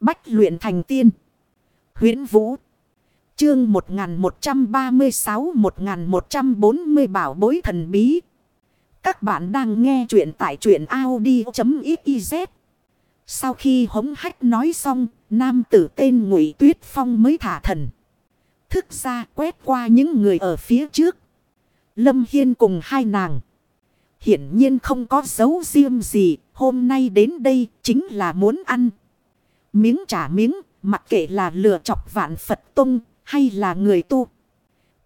Bách luyện thành tiên. huyễn Vũ. Chương 1136-1140 Bảo bối thần bí. Các bạn đang nghe truyện tại truyện Audi.xyz. Sau khi hống hách nói xong, nam tử tên Ngụy Tuyết Phong mới thả thần. Thức ra quét qua những người ở phía trước. Lâm Hiên cùng hai nàng. Hiển nhiên không có dấu riêng gì, hôm nay đến đây chính là muốn ăn. Miếng trả miếng, mặc kệ là lừa chọc vạn Phật Tông hay là người tu.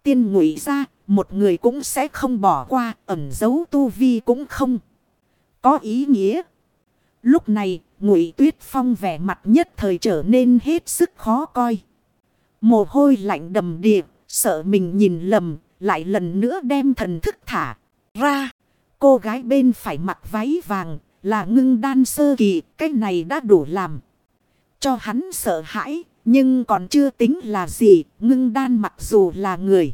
Tiên ngụy ra, một người cũng sẽ không bỏ qua, ẩn dấu tu vi cũng không. Có ý nghĩa. Lúc này, ngụy tuyết phong vẻ mặt nhất thời trở nên hết sức khó coi. Mồ hôi lạnh đầm đìa, sợ mình nhìn lầm, lại lần nữa đem thần thức thả ra. Cô gái bên phải mặc váy vàng là ngưng đan sơ kỳ, cái này đã đủ làm. Cho hắn sợ hãi, nhưng còn chưa tính là gì, ngưng đan mặc dù là người.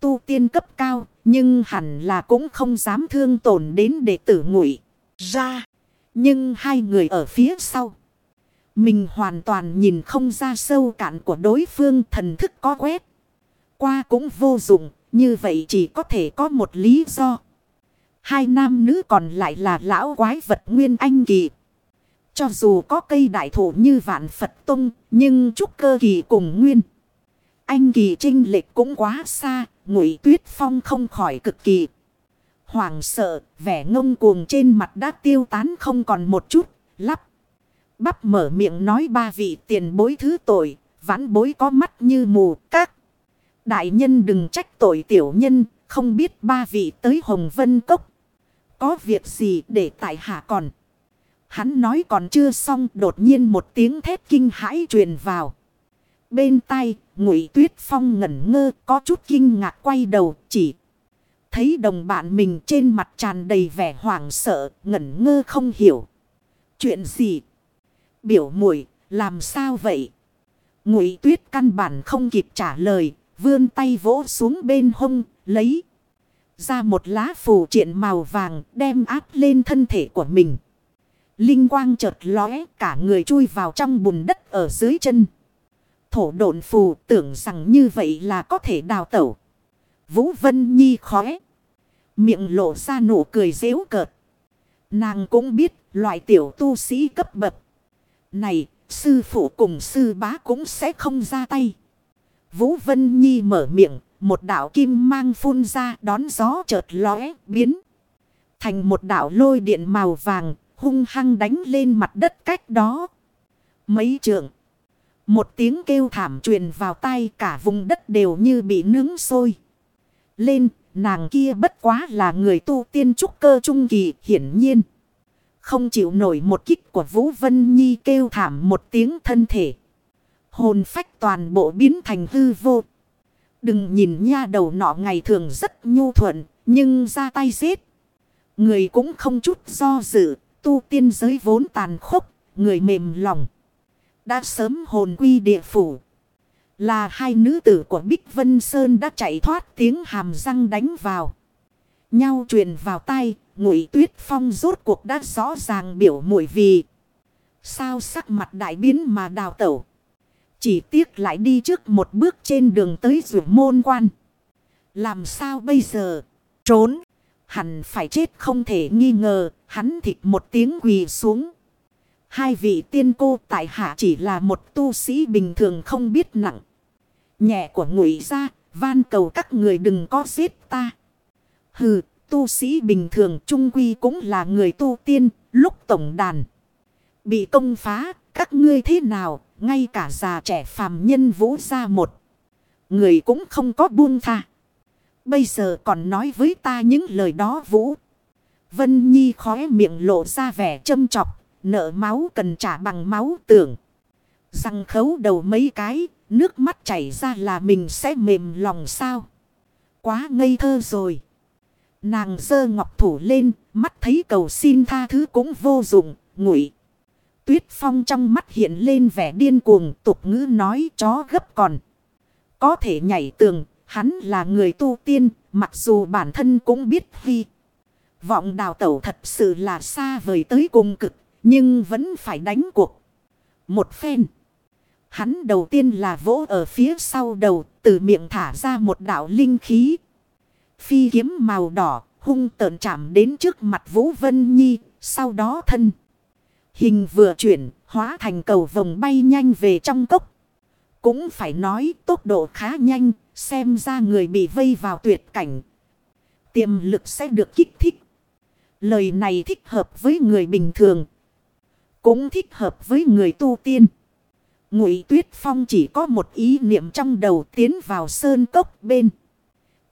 Tu tiên cấp cao, nhưng hẳn là cũng không dám thương tổn đến đệ tử ngụy ra. Nhưng hai người ở phía sau. Mình hoàn toàn nhìn không ra sâu cạn của đối phương thần thức có quét. Qua cũng vô dụng, như vậy chỉ có thể có một lý do. Hai nam nữ còn lại là lão quái vật nguyên anh kỳ. Cho dù có cây đại thụ như vạn Phật Tông, nhưng trúc cơ kỳ cùng nguyên. Anh kỳ trinh lệch cũng quá xa, ngụy tuyết phong không khỏi cực kỳ. Hoàng sợ, vẻ ngông cuồng trên mặt đã tiêu tán không còn một chút, lắp. Bắp mở miệng nói ba vị tiền bối thứ tội, vãn bối có mắt như mù, các. Đại nhân đừng trách tội tiểu nhân, không biết ba vị tới Hồng Vân Cốc. Có việc gì để tại hạ còn. Hắn nói còn chưa xong đột nhiên một tiếng thét kinh hãi truyền vào. Bên tay, ngụy tuyết phong ngẩn ngơ có chút kinh ngạc quay đầu chỉ. Thấy đồng bạn mình trên mặt tràn đầy vẻ hoảng sợ, ngẩn ngơ không hiểu. Chuyện gì? Biểu muội làm sao vậy? Ngụy tuyết căn bản không kịp trả lời, vươn tay vỗ xuống bên hông, lấy ra một lá phù triện màu vàng đem áp lên thân thể của mình. Linh quang chợt lóe cả người chui vào trong bùn đất ở dưới chân. Thổ độn phù tưởng rằng như vậy là có thể đào tẩu. Vũ Vân Nhi khóe. Miệng lộ ra nụ cười dễu cợt. Nàng cũng biết loại tiểu tu sĩ cấp bậc. Này, sư phụ cùng sư bá cũng sẽ không ra tay. Vũ Vân Nhi mở miệng, một đạo kim mang phun ra đón gió chợt lóe, biến. Thành một đạo lôi điện màu vàng, hung hăng đánh lên mặt đất cách đó. Mấy trượng. Một tiếng kêu thảm truyền vào tay cả vùng đất đều như bị nướng sôi. Lên, nàng kia bất quá là người tu tiên trúc cơ trung kỳ hiển nhiên. Không chịu nổi một kích của Vũ Vân Nhi kêu thảm một tiếng thân thể. Hồn phách toàn bộ biến thành hư vô. Đừng nhìn nha đầu nọ ngày thường rất nhu thuận, nhưng ra tay giết. Người cũng không chút do dự, tu tiên giới vốn tàn khốc, người mềm lòng. Đã sớm hồn quy địa phủ. Là hai nữ tử của Bích Vân Sơn đã chạy thoát tiếng hàm răng đánh vào. Nhau truyền vào tay, ngụy tuyết phong rốt cuộc đã rõ ràng biểu mũi vì. Sao sắc mặt đại biến mà đào tẩu. Chỉ tiếc lại đi trước một bước trên đường tới rủ môn quan. Làm sao bây giờ? Trốn. Hẳn phải chết không thể nghi ngờ. Hắn thịt một tiếng quỳ xuống. Hai vị tiên cô tại hạ chỉ là một tu sĩ bình thường không biết nặng. Nhẹ của ngụy ra. Van cầu các người đừng có giết ta. Hừ, tu sĩ bình thường trung quy cũng là người tu tiên. Lúc tổng đàn. Bị công phá, các ngươi thế nào, ngay cả già trẻ phàm nhân vũ ra một. Người cũng không có buông tha. Bây giờ còn nói với ta những lời đó vũ. Vân Nhi khóe miệng lộ ra vẻ châm chọc. Nợ máu cần trả bằng máu tưởng. Răng khấu đầu mấy cái. Nước mắt chảy ra là mình sẽ mềm lòng sao. Quá ngây thơ rồi. Nàng dơ ngọc thủ lên. Mắt thấy cầu xin tha thứ cũng vô dụng. Ngụy. Tuyết Phong trong mắt hiện lên vẻ điên cuồng tục ngữ nói chó gấp còn. Có thể nhảy tường, hắn là người tu tiên, mặc dù bản thân cũng biết vi. Vọng đào tẩu thật sự là xa vời tới cùng cực, nhưng vẫn phải đánh cuộc. Một phen. Hắn đầu tiên là vỗ ở phía sau đầu, từ miệng thả ra một đạo linh khí. Phi kiếm màu đỏ, hung tợn chạm đến trước mặt Vũ Vân Nhi, sau đó thân. Hình vừa chuyển, hóa thành cầu vòng bay nhanh về trong cốc. Cũng phải nói tốc độ khá nhanh, xem ra người bị vây vào tuyệt cảnh. Tiềm lực sẽ được kích thích. Lời này thích hợp với người bình thường. Cũng thích hợp với người tu tiên. Ngụy Tuyết Phong chỉ có một ý niệm trong đầu tiến vào sơn cốc bên.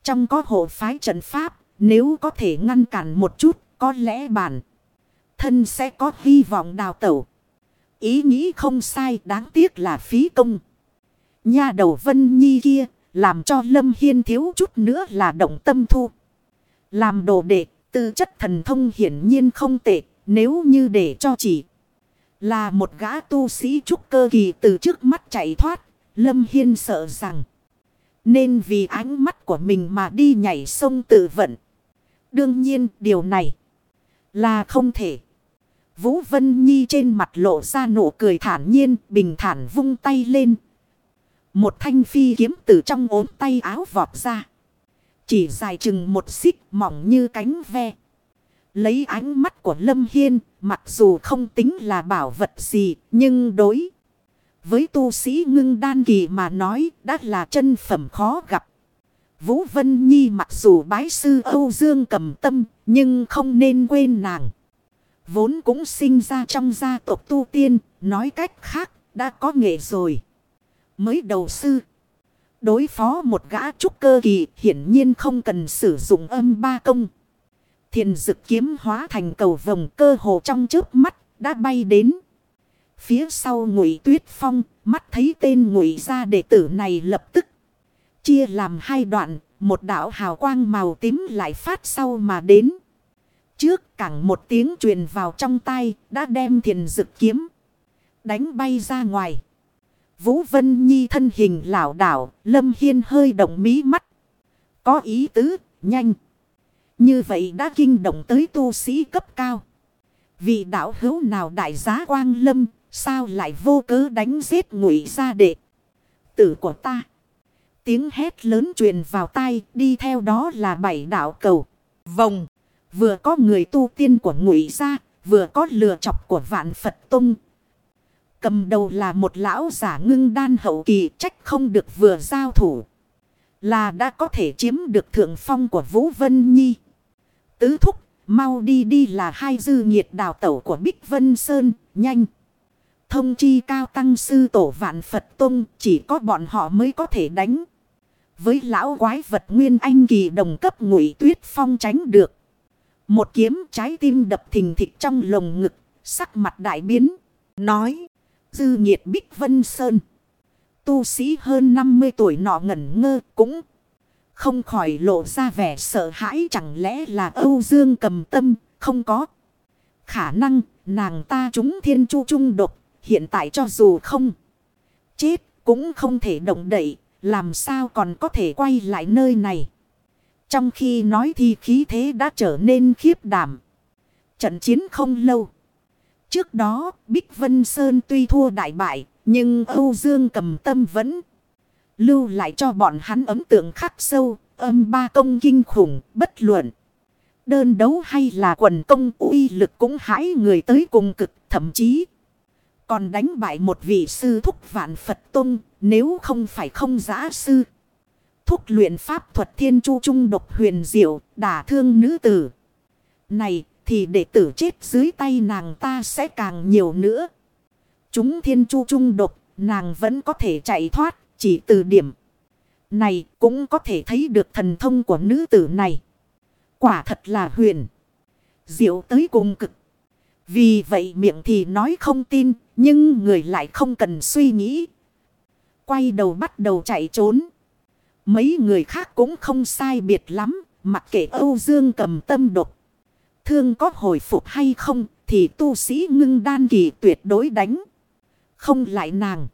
Trong có hộ phái trận pháp, nếu có thể ngăn cản một chút, có lẽ bản thân sẽ có hy vọng đào tẩu. Ý nghĩ không sai, đáng tiếc là phí công. Nhà đầu Vân Nhi kia, làm cho Lâm Hiên thiếu chút nữa là động tâm thu. Làm đồ đệ, tư chất thần thông hiển nhiên không tệ, nếu như để cho chỉ là một gã tu sĩ trúc cơ kỳ từ trước mắt chạy thoát, Lâm Hiên sợ rằng nên vì ánh mắt của mình mà đi nhảy sông tự vận. Đương nhiên điều này là không thể. Vũ Vân Nhi trên mặt lộ ra nụ cười thản nhiên, bình thản vung tay lên. Một thanh phi kiếm từ trong ốm tay áo vọt ra. Chỉ dài chừng một xích mỏng như cánh ve. Lấy ánh mắt của Lâm Hiên, mặc dù không tính là bảo vật gì, nhưng đối. Với tu sĩ ngưng đan kỳ mà nói, đã là chân phẩm khó gặp. Vũ Vân Nhi mặc dù bái sư Âu Dương cầm tâm, nhưng không nên quên nàng. Vốn cũng sinh ra trong gia tộc tu tiên, nói cách khác, đã có nghệ rồi. Mới đầu sư. Đối phó một gã trúc cơ kỳ hiển nhiên không cần sử dụng âm ba công. Thiền dực kiếm hóa thành cầu vòng cơ hồ trong trước mắt đã bay đến. Phía sau ngụy tuyết phong, mắt thấy tên ngụy gia đệ tử này lập tức. Chia làm hai đoạn, một đạo hào quang màu tím lại phát sau mà đến. Trước cẳng một tiếng truyền vào trong tay đã đem thiền dực kiếm. Đánh bay ra ngoài. Vũ Vân Nhi thân hình lảo đảo, Lâm Hiên hơi động mí mắt. Có ý tứ, nhanh. Như vậy đã kinh động tới tu sĩ cấp cao. Vị đạo hữu nào đại giá quang lâm, sao lại vô cớ đánh giết ngụy ra đệ. Tử của ta. Tiếng hét lớn truyền vào tai, đi theo đó là bảy đạo cầu. Vòng, vừa có người tu tiên của ngụy ra, vừa có lừa chọc của vạn Phật Tông, Cầm đầu là một lão giả ngưng đan hậu kỳ trách không được vừa giao thủ. Là đã có thể chiếm được thượng phong của Vũ Vân Nhi. Tứ thúc, mau đi đi là hai dư nhiệt đào tẩu của Bích Vân Sơn, nhanh. Thông chi cao tăng sư tổ vạn Phật Tông chỉ có bọn họ mới có thể đánh. Với lão quái vật nguyên anh kỳ đồng cấp ngụy tuyết phong tránh được. Một kiếm trái tim đập thình thịch trong lồng ngực, sắc mặt đại biến, nói. Dư nhiệt Bích Vân Sơn. Tu sĩ hơn 50 tuổi nọ ngẩn ngơ cũng không khỏi lộ ra vẻ sợ hãi chẳng lẽ là Âu Dương cầm tâm không có. Khả năng nàng ta chúng thiên chu trung độc hiện tại cho dù không chết cũng không thể động đậy làm sao còn có thể quay lại nơi này. Trong khi nói thì khí thế đã trở nên khiếp đảm. Trận chiến không lâu. Trước đó, Bích Vân Sơn tuy thua đại bại, nhưng Âu Dương cầm tâm vẫn lưu lại cho bọn hắn ấn tượng khắc sâu, âm ba công kinh khủng, bất luận. Đơn đấu hay là quần công uy lực cũng hãi người tới cùng cực, thậm chí còn đánh bại một vị sư thúc vạn Phật Tông, nếu không phải không giã sư. Thúc luyện pháp thuật thiên chu trung độc huyền diệu, đả thương nữ tử. Này, thì đệ tử chết dưới tay nàng ta sẽ càng nhiều nữa. Chúng thiên chu trung độc, nàng vẫn có thể chạy thoát, chỉ từ điểm. Này cũng có thể thấy được thần thông của nữ tử này. Quả thật là huyền. Diệu tới cùng cực. Vì vậy miệng thì nói không tin, nhưng người lại không cần suy nghĩ. Quay đầu bắt đầu chạy trốn. Mấy người khác cũng không sai biệt lắm, mặc kệ Âu Dương cầm tâm độc thương có hồi phục hay không thì tu sĩ ngưng đan kỳ tuyệt đối đánh. Không lại nàng.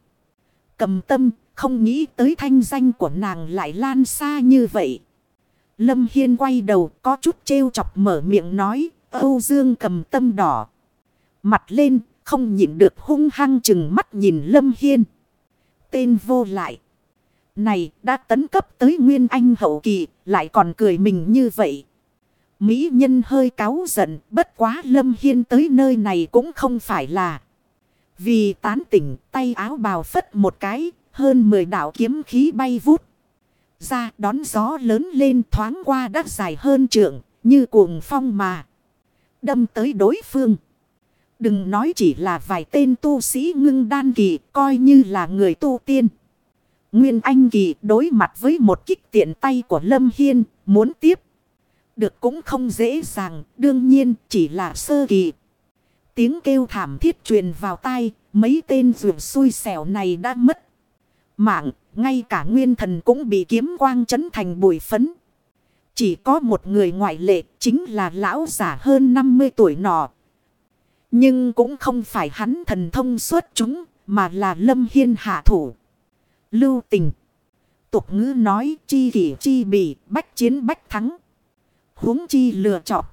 Cầm tâm không nghĩ tới thanh danh của nàng lại lan xa như vậy. Lâm Hiên quay đầu có chút trêu chọc mở miệng nói. Âu Dương cầm tâm đỏ. Mặt lên không nhịn được hung hăng chừng mắt nhìn Lâm Hiên. Tên vô lại. Này đã tấn cấp tới Nguyên Anh hậu kỳ, lại còn cười mình như vậy. Mỹ nhân hơi cáu giận, bất quá Lâm Hiên tới nơi này cũng không phải là. Vì tán tỉnh tay áo bào phất một cái, hơn 10 đạo kiếm khí bay vút. Ra đón gió lớn lên thoáng qua đắt dài hơn trượng, như cuồng phong mà. Đâm tới đối phương. Đừng nói chỉ là vài tên tu sĩ ngưng đan kỳ, coi như là người tu tiên. Nguyên Anh kỳ đối mặt với một kích tiện tay của Lâm Hiên, muốn tiếp. Được cũng không dễ dàng, đương nhiên chỉ là sơ kỳ. Tiếng kêu thảm thiết truyền vào tai, mấy tên rượu xui xẻo này đã mất. Mạng, ngay cả nguyên thần cũng bị kiếm quang chấn thành bụi phấn. Chỉ có một người ngoại lệ, chính là lão giả hơn 50 tuổi nọ. Nhưng cũng không phải hắn thần thông xuất chúng, mà là lâm hiên hạ thủ. Lưu tình. Tục ngữ nói chi kỷ chi bị, bách chiến bách thắng huống chi lựa chọn.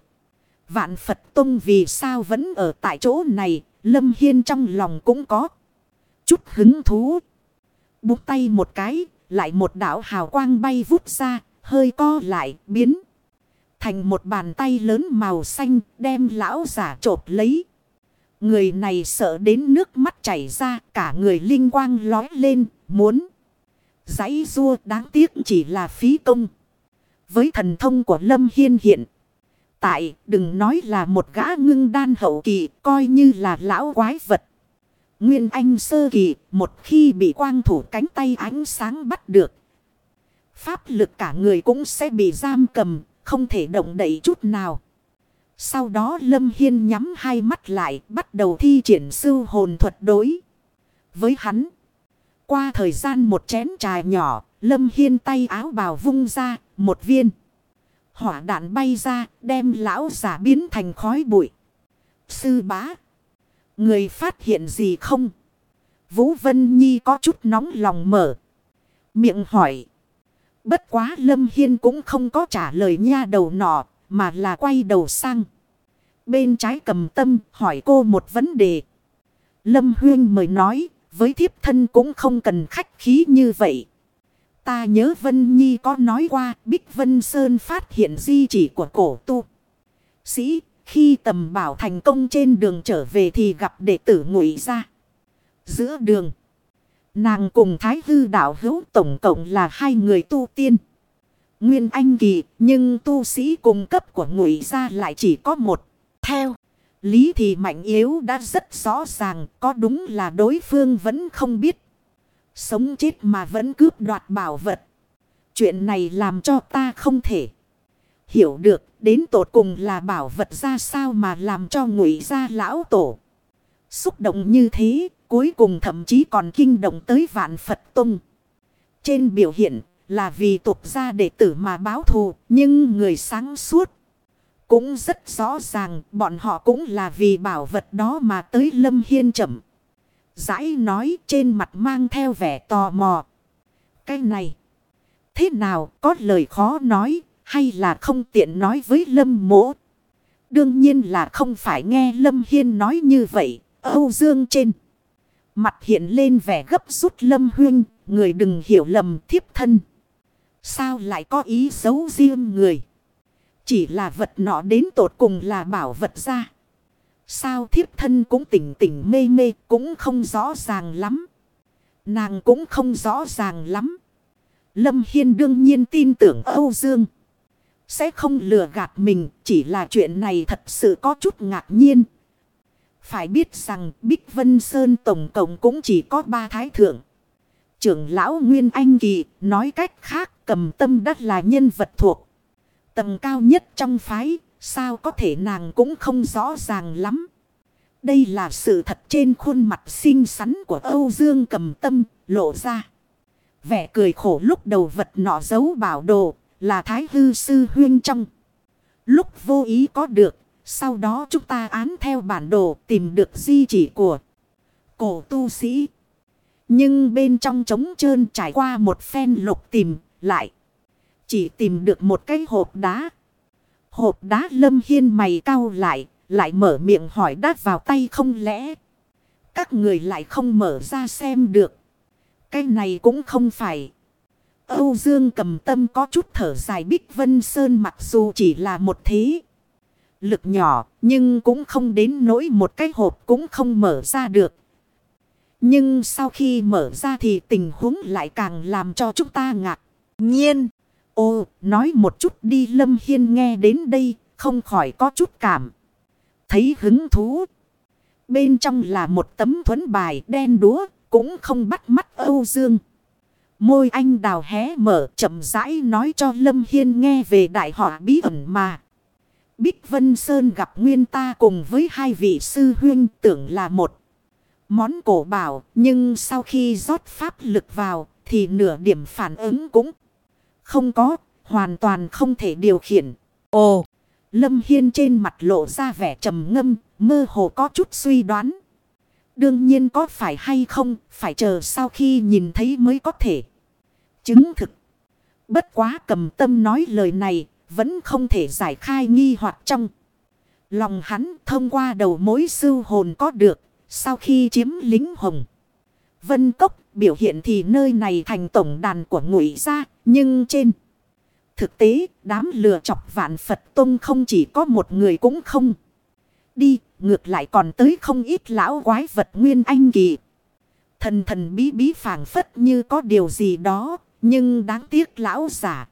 Vạn Phật Tông vì sao vẫn ở tại chỗ này, Lâm Hiên trong lòng cũng có. Chút hứng thú. Bút tay một cái, lại một đảo hào quang bay vút ra, hơi co lại, biến. Thành một bàn tay lớn màu xanh, đem lão giả trộp lấy. Người này sợ đến nước mắt chảy ra, cả người linh quang lói lên, muốn. Giấy rua đáng tiếc chỉ là phí công. Với thần thông của Lâm Hiên hiện. Tại đừng nói là một gã ngưng đan hậu kỳ coi như là lão quái vật. Nguyên Anh sơ kỳ một khi bị quang thủ cánh tay ánh sáng bắt được. Pháp lực cả người cũng sẽ bị giam cầm, không thể động đậy chút nào. Sau đó Lâm Hiên nhắm hai mắt lại bắt đầu thi triển sư hồn thuật đối. Với hắn, qua thời gian một chén trà nhỏ, Lâm Hiên tay áo bào vung ra, một viên. Hỏa đạn bay ra, đem lão giả biến thành khói bụi. Sư bá. Người phát hiện gì không? Vũ Vân Nhi có chút nóng lòng mở. Miệng hỏi. Bất quá Lâm Hiên cũng không có trả lời nha đầu nọ, mà là quay đầu sang. Bên trái cầm tâm hỏi cô một vấn đề. Lâm Huyên mời nói, với thiếp thân cũng không cần khách khí như vậy. Ta nhớ Vân Nhi có nói qua Bích Vân Sơn phát hiện di chỉ của cổ tu. Sĩ, khi tầm bảo thành công trên đường trở về thì gặp đệ tử ngụy ra. Giữa đường, nàng cùng Thái Hư đạo hữu tổng cộng là hai người tu tiên. Nguyên Anh Kỳ, nhưng tu sĩ cung cấp của ngụy ra lại chỉ có một. Theo, lý thì mạnh yếu đã rất rõ ràng, có đúng là đối phương vẫn không biết. Sống chết mà vẫn cướp đoạt bảo vật. Chuyện này làm cho ta không thể hiểu được đến tột cùng là bảo vật ra sao mà làm cho ngụy gia lão tổ. Xúc động như thế, cuối cùng thậm chí còn kinh động tới vạn Phật Tông. Trên biểu hiện là vì tục gia đệ tử mà báo thù, nhưng người sáng suốt. Cũng rất rõ ràng bọn họ cũng là vì bảo vật đó mà tới Lâm Hiên chậm rãi nói trên mặt mang theo vẻ tò mò. Cái này. Thế nào, có lời khó nói hay là không tiện nói với Lâm mỗ. Đương nhiên là không phải nghe Lâm Hiên nói như vậy. Âu Dương trên. Mặt hiện lên vẻ gấp rút Lâm Huyên. Người đừng hiểu lầm thiếp thân. Sao lại có ý xấu riêng người. Chỉ là vật nọ đến tột cùng là bảo vật ra. Sao thiếp thân cũng tỉnh tỉnh mê mê, cũng không rõ ràng lắm. Nàng cũng không rõ ràng lắm. Lâm Hiên đương nhiên tin tưởng Âu Dương. Sẽ không lừa gạt mình, chỉ là chuyện này thật sự có chút ngạc nhiên. Phải biết rằng, Bích Vân Sơn tổng cộng cũng chỉ có ba thái thượng. Trưởng lão Nguyên Anh Kỳ, nói cách khác, cầm tâm đất là nhân vật thuộc. tầm cao nhất trong phái Sao có thể nàng cũng không rõ ràng lắm. Đây là sự thật trên khuôn mặt xinh xắn của Âu Dương cầm tâm lộ ra. Vẻ cười khổ lúc đầu vật nọ giấu bảo đồ là thái hư sư huyên trong. Lúc vô ý có được, sau đó chúng ta án theo bản đồ tìm được di chỉ của cổ tu sĩ. Nhưng bên trong trống trơn trải qua một phen lục tìm lại. Chỉ tìm được một cái hộp đá. Hộp đá lâm hiên mày cau lại, lại mở miệng hỏi đát vào tay không lẽ. Các người lại không mở ra xem được. Cái này cũng không phải. Âu Dương cầm tâm có chút thở dài Bích Vân Sơn mặc dù chỉ là một thế. Lực nhỏ nhưng cũng không đến nỗi một cái hộp cũng không mở ra được. Nhưng sau khi mở ra thì tình huống lại càng làm cho chúng ta ngạc nhiên. Ô, nói một chút đi Lâm Hiên nghe đến đây, không khỏi có chút cảm. Thấy hứng thú. Bên trong là một tấm thuấn bài đen đúa, cũng không bắt mắt Âu Dương. Môi anh đào hé mở chậm rãi nói cho Lâm Hiên nghe về đại họa bí ẩn mà. Bích Vân Sơn gặp nguyên ta cùng với hai vị sư huyên tưởng là một món cổ bảo. Nhưng sau khi rót pháp lực vào thì nửa điểm phản ứng cũng không có. Hoàn toàn không thể điều khiển. Ồ! Lâm Hiên trên mặt lộ ra vẻ trầm ngâm, mơ hồ có chút suy đoán. Đương nhiên có phải hay không, phải chờ sau khi nhìn thấy mới có thể. Chứng thực. Bất quá cầm tâm nói lời này, vẫn không thể giải khai nghi hoặc trong. Lòng hắn thông qua đầu mối sư hồn có được, sau khi chiếm lính hồng. Vân Cốc biểu hiện thì nơi này thành tổng đàn của ngụy gia, nhưng trên... Thực tế, đám lừa chọc vạn Phật Tông không chỉ có một người cũng không. Đi, ngược lại còn tới không ít lão quái vật nguyên anh kỳ. Thần thần bí bí phảng phất như có điều gì đó, nhưng đáng tiếc lão giả.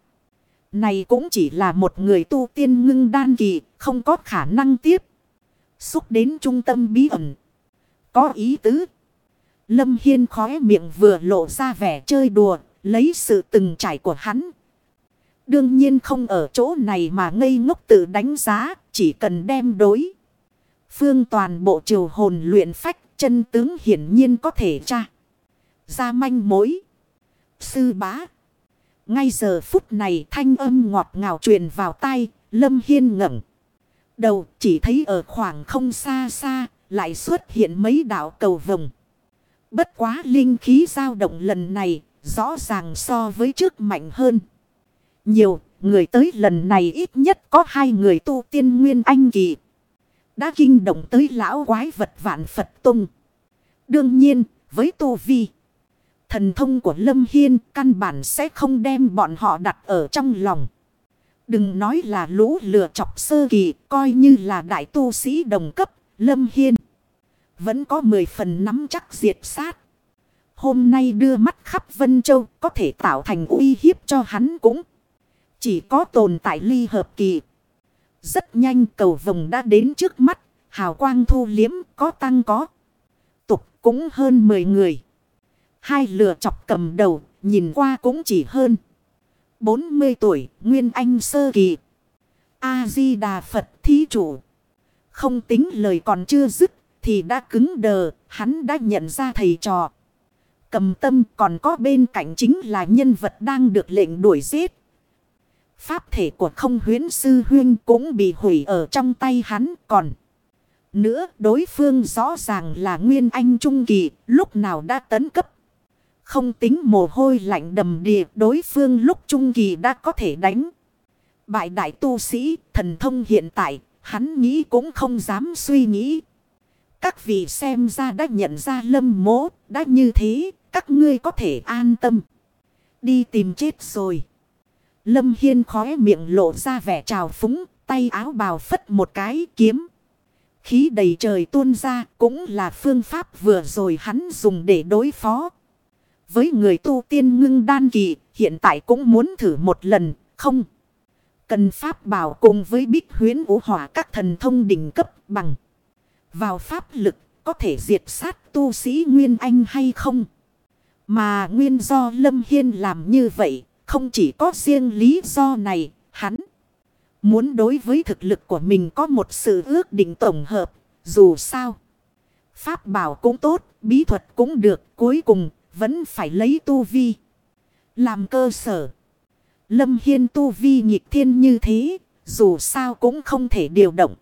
Này cũng chỉ là một người tu tiên ngưng đan kỳ, không có khả năng tiếp. Xúc đến trung tâm bí ẩn. Có ý tứ. Lâm Hiên khóe miệng vừa lộ ra vẻ chơi đùa, lấy sự từng trải của hắn Đương nhiên không ở chỗ này mà ngây ngốc tự đánh giá, chỉ cần đem đối. Phương toàn bộ triều hồn luyện phách, chân tướng hiển nhiên có thể tra. Ra manh mối. Sư bá. Ngay giờ phút này thanh âm ngọt ngào truyền vào tai, Lâm Hiên ngẩng Đầu chỉ thấy ở khoảng không xa xa, lại xuất hiện mấy đạo cầu vồng. Bất quá linh khí dao động lần này, rõ ràng so với trước mạnh hơn. Nhiều, người tới lần này ít nhất có hai người tu tiên nguyên anh kỳ. Đã kinh động tới lão quái vật vạn Phật Tông. Đương nhiên, với tu vi. Thần thông của Lâm Hiên căn bản sẽ không đem bọn họ đặt ở trong lòng. Đừng nói là lũ lừa chọc sơ kỳ, coi như là đại tu sĩ đồng cấp, Lâm Hiên. Vẫn có 10 phần nắm chắc diệt sát. Hôm nay đưa mắt khắp Vân Châu có thể tạo thành uy hiếp cho hắn cũng. Chỉ có tồn tại ly hợp kỳ. Rất nhanh cầu vồng đã đến trước mắt. Hào quang thu liếm, có tăng có. Tục cũng hơn 10 người. Hai lửa chọc cầm đầu, nhìn qua cũng chỉ hơn. 40 tuổi, Nguyên Anh Sơ Kỳ. A-di-đà Phật thí chủ. Không tính lời còn chưa dứt, thì đã cứng đờ. Hắn đã nhận ra thầy trò. Cầm tâm còn có bên cạnh chính là nhân vật đang được lệnh đuổi giết. Pháp thể của không huyến sư huyên cũng bị hủy ở trong tay hắn còn. Nữa đối phương rõ ràng là Nguyên Anh Trung Kỳ, lúc nào đã tấn cấp. Không tính mồ hôi lạnh đầm đìa, đối phương lúc Trung Kỳ đã có thể đánh. Bại đại tu sĩ, thần thông hiện tại, hắn nghĩ cũng không dám suy nghĩ. Các vị xem ra đã nhận ra lâm mố đã như thế các ngươi có thể an tâm. Đi tìm chết rồi. Lâm Hiên khóe miệng lộ ra vẻ trào phúng, tay áo bào phất một cái kiếm. Khí đầy trời tuôn ra cũng là phương pháp vừa rồi hắn dùng để đối phó. Với người tu tiên ngưng đan kỳ, hiện tại cũng muốn thử một lần, không. Cần pháp bảo cùng với bích huyến vũ hỏa các thần thông đỉnh cấp bằng. Vào pháp lực, có thể diệt sát tu sĩ Nguyên Anh hay không? Mà nguyên do Lâm Hiên làm như vậy, không chỉ có riêng lý do này, hắn muốn đối với thực lực của mình có một sự ước định tổng hợp, dù sao. Pháp bảo cũng tốt, bí thuật cũng được, cuối cùng vẫn phải lấy tu vi. Làm cơ sở. Lâm Hiên tu vi nhịp thiên như thế, dù sao cũng không thể điều động.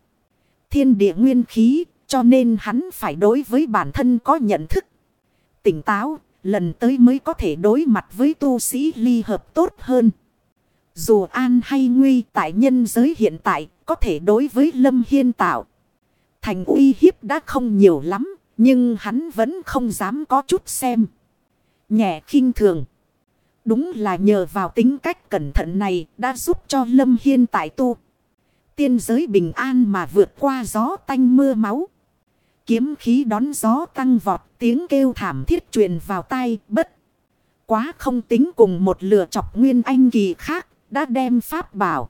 Thiên địa nguyên khí, cho nên hắn phải đối với bản thân có nhận thức. Tỉnh táo, lần tới mới có thể đối mặt với tu sĩ ly hợp tốt hơn. Dù an hay nguy tại nhân giới hiện tại có thể đối với Lâm Hiên tạo. Thành uy hiếp đã không nhiều lắm, Nhưng hắn vẫn không dám có chút xem. Nhẹ khinh thường. Đúng là nhờ vào tính cách cẩn thận này đã giúp cho Lâm Hiên tại tu. Tiên giới bình an mà vượt qua gió tanh mưa máu. Kiếm khí đón gió tăng vọt, tiếng kêu thảm thiết truyền vào tai, bất. Quá không tính cùng một lửa chọc nguyên anh kỳ khác, đã đem pháp bảo.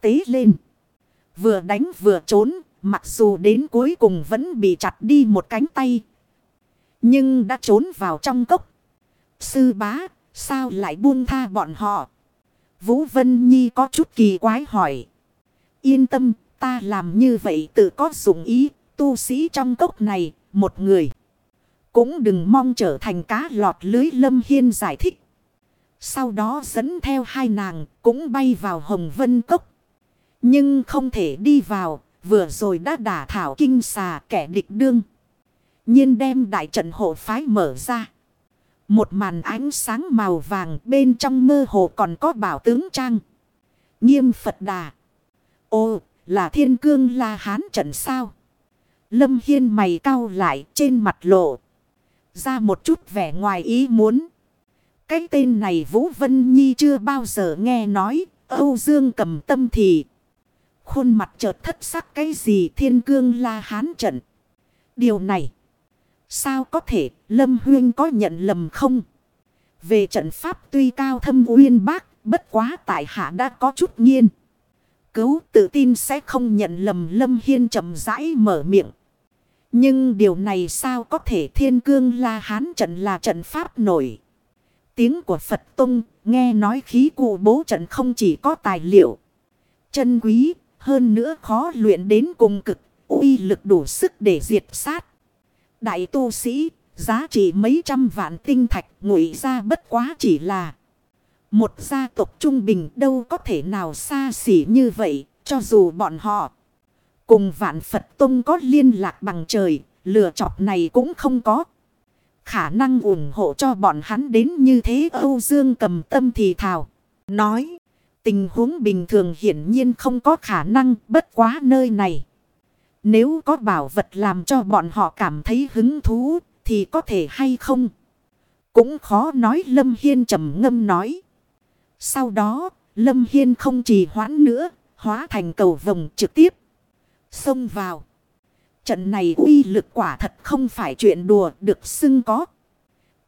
Tế lên. Vừa đánh vừa trốn, mặc dù đến cuối cùng vẫn bị chặt đi một cánh tay. Nhưng đã trốn vào trong cốc. Sư bá, sao lại buông tha bọn họ. Vũ Vân Nhi có chút kỳ quái hỏi. Yên tâm, ta làm như vậy tự có dụng ý tu sĩ trong cốc này, một người. Cũng đừng mong trở thành cá lọt lưới lâm hiên giải thích. Sau đó dẫn theo hai nàng cũng bay vào hồng vân cốc. Nhưng không thể đi vào, vừa rồi đã đả thảo kinh xà kẻ địch đương. nhiên đem đại trận hộ phái mở ra. Một màn ánh sáng màu vàng bên trong mơ hồ còn có bảo tướng trang. Nghiêm Phật Đà. Ô, là thiên cương la hán trận sao? Lâm Hiên mày cau lại trên mặt lộ. Ra một chút vẻ ngoài ý muốn. Cái tên này Vũ Vân Nhi chưa bao giờ nghe nói. Âu Dương cầm tâm thì. Khuôn mặt chợt thất sắc cái gì thiên cương la hán trận. Điều này. Sao có thể Lâm Huyên có nhận lầm không? Về trận pháp tuy cao thâm uyên bác. Bất quá tại hạ đã có chút nghiên. Cứu tự tin sẽ không nhận lầm Lâm Hiên chậm rãi mở miệng. Nhưng điều này sao có thể thiên cương la hán trận là trận pháp nổi. Tiếng của Phật Tông, nghe nói khí cụ bố trận không chỉ có tài liệu. Chân quý, hơn nữa khó luyện đến cùng cực. uy lực đủ sức để diệt sát. Đại tu sĩ, giá trị mấy trăm vạn tinh thạch ngụy ra bất quá chỉ là. Một gia tộc trung bình đâu có thể nào xa xỉ như vậy cho dù bọn họ. Cùng vạn Phật Tông có liên lạc bằng trời, lừa chọc này cũng không có. Khả năng ủng hộ cho bọn hắn đến như thế Âu Dương cầm tâm thì thào. Nói, tình huống bình thường hiển nhiên không có khả năng bất quá nơi này. Nếu có bảo vật làm cho bọn họ cảm thấy hứng thú thì có thể hay không? Cũng khó nói Lâm Hiên trầm ngâm nói. Sau đó, Lâm Hiên không trì hoãn nữa, hóa thành cầu vồng trực tiếp xông vào. Trận này uy lực quả thật không phải chuyện đùa được xưng có.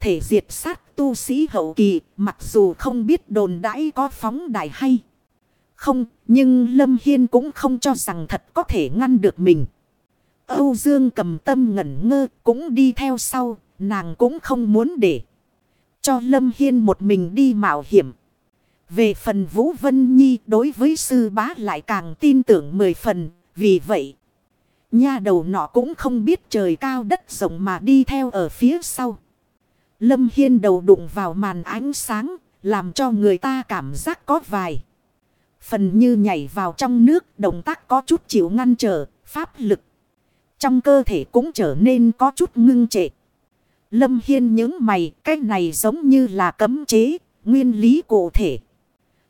Thể diệt sát tu sĩ hậu kỳ mặc dù không biết đồn đãi có phóng đại hay. Không, nhưng Lâm Hiên cũng không cho rằng thật có thể ngăn được mình. Âu Dương cầm tâm ngẩn ngơ cũng đi theo sau, nàng cũng không muốn để. Cho Lâm Hiên một mình đi mạo hiểm. Về phần Vũ Vân Nhi đối với sư bá lại càng tin tưởng mười phần, vì vậy, nha đầu nọ cũng không biết trời cao đất rộng mà đi theo ở phía sau. Lâm Hiên đầu đụng vào màn ánh sáng, làm cho người ta cảm giác có vài. Phần như nhảy vào trong nước, động tác có chút chịu ngăn trở, pháp lực. Trong cơ thể cũng trở nên có chút ngưng trệ. Lâm Hiên những mày, cái này giống như là cấm chế, nguyên lý cụ thể.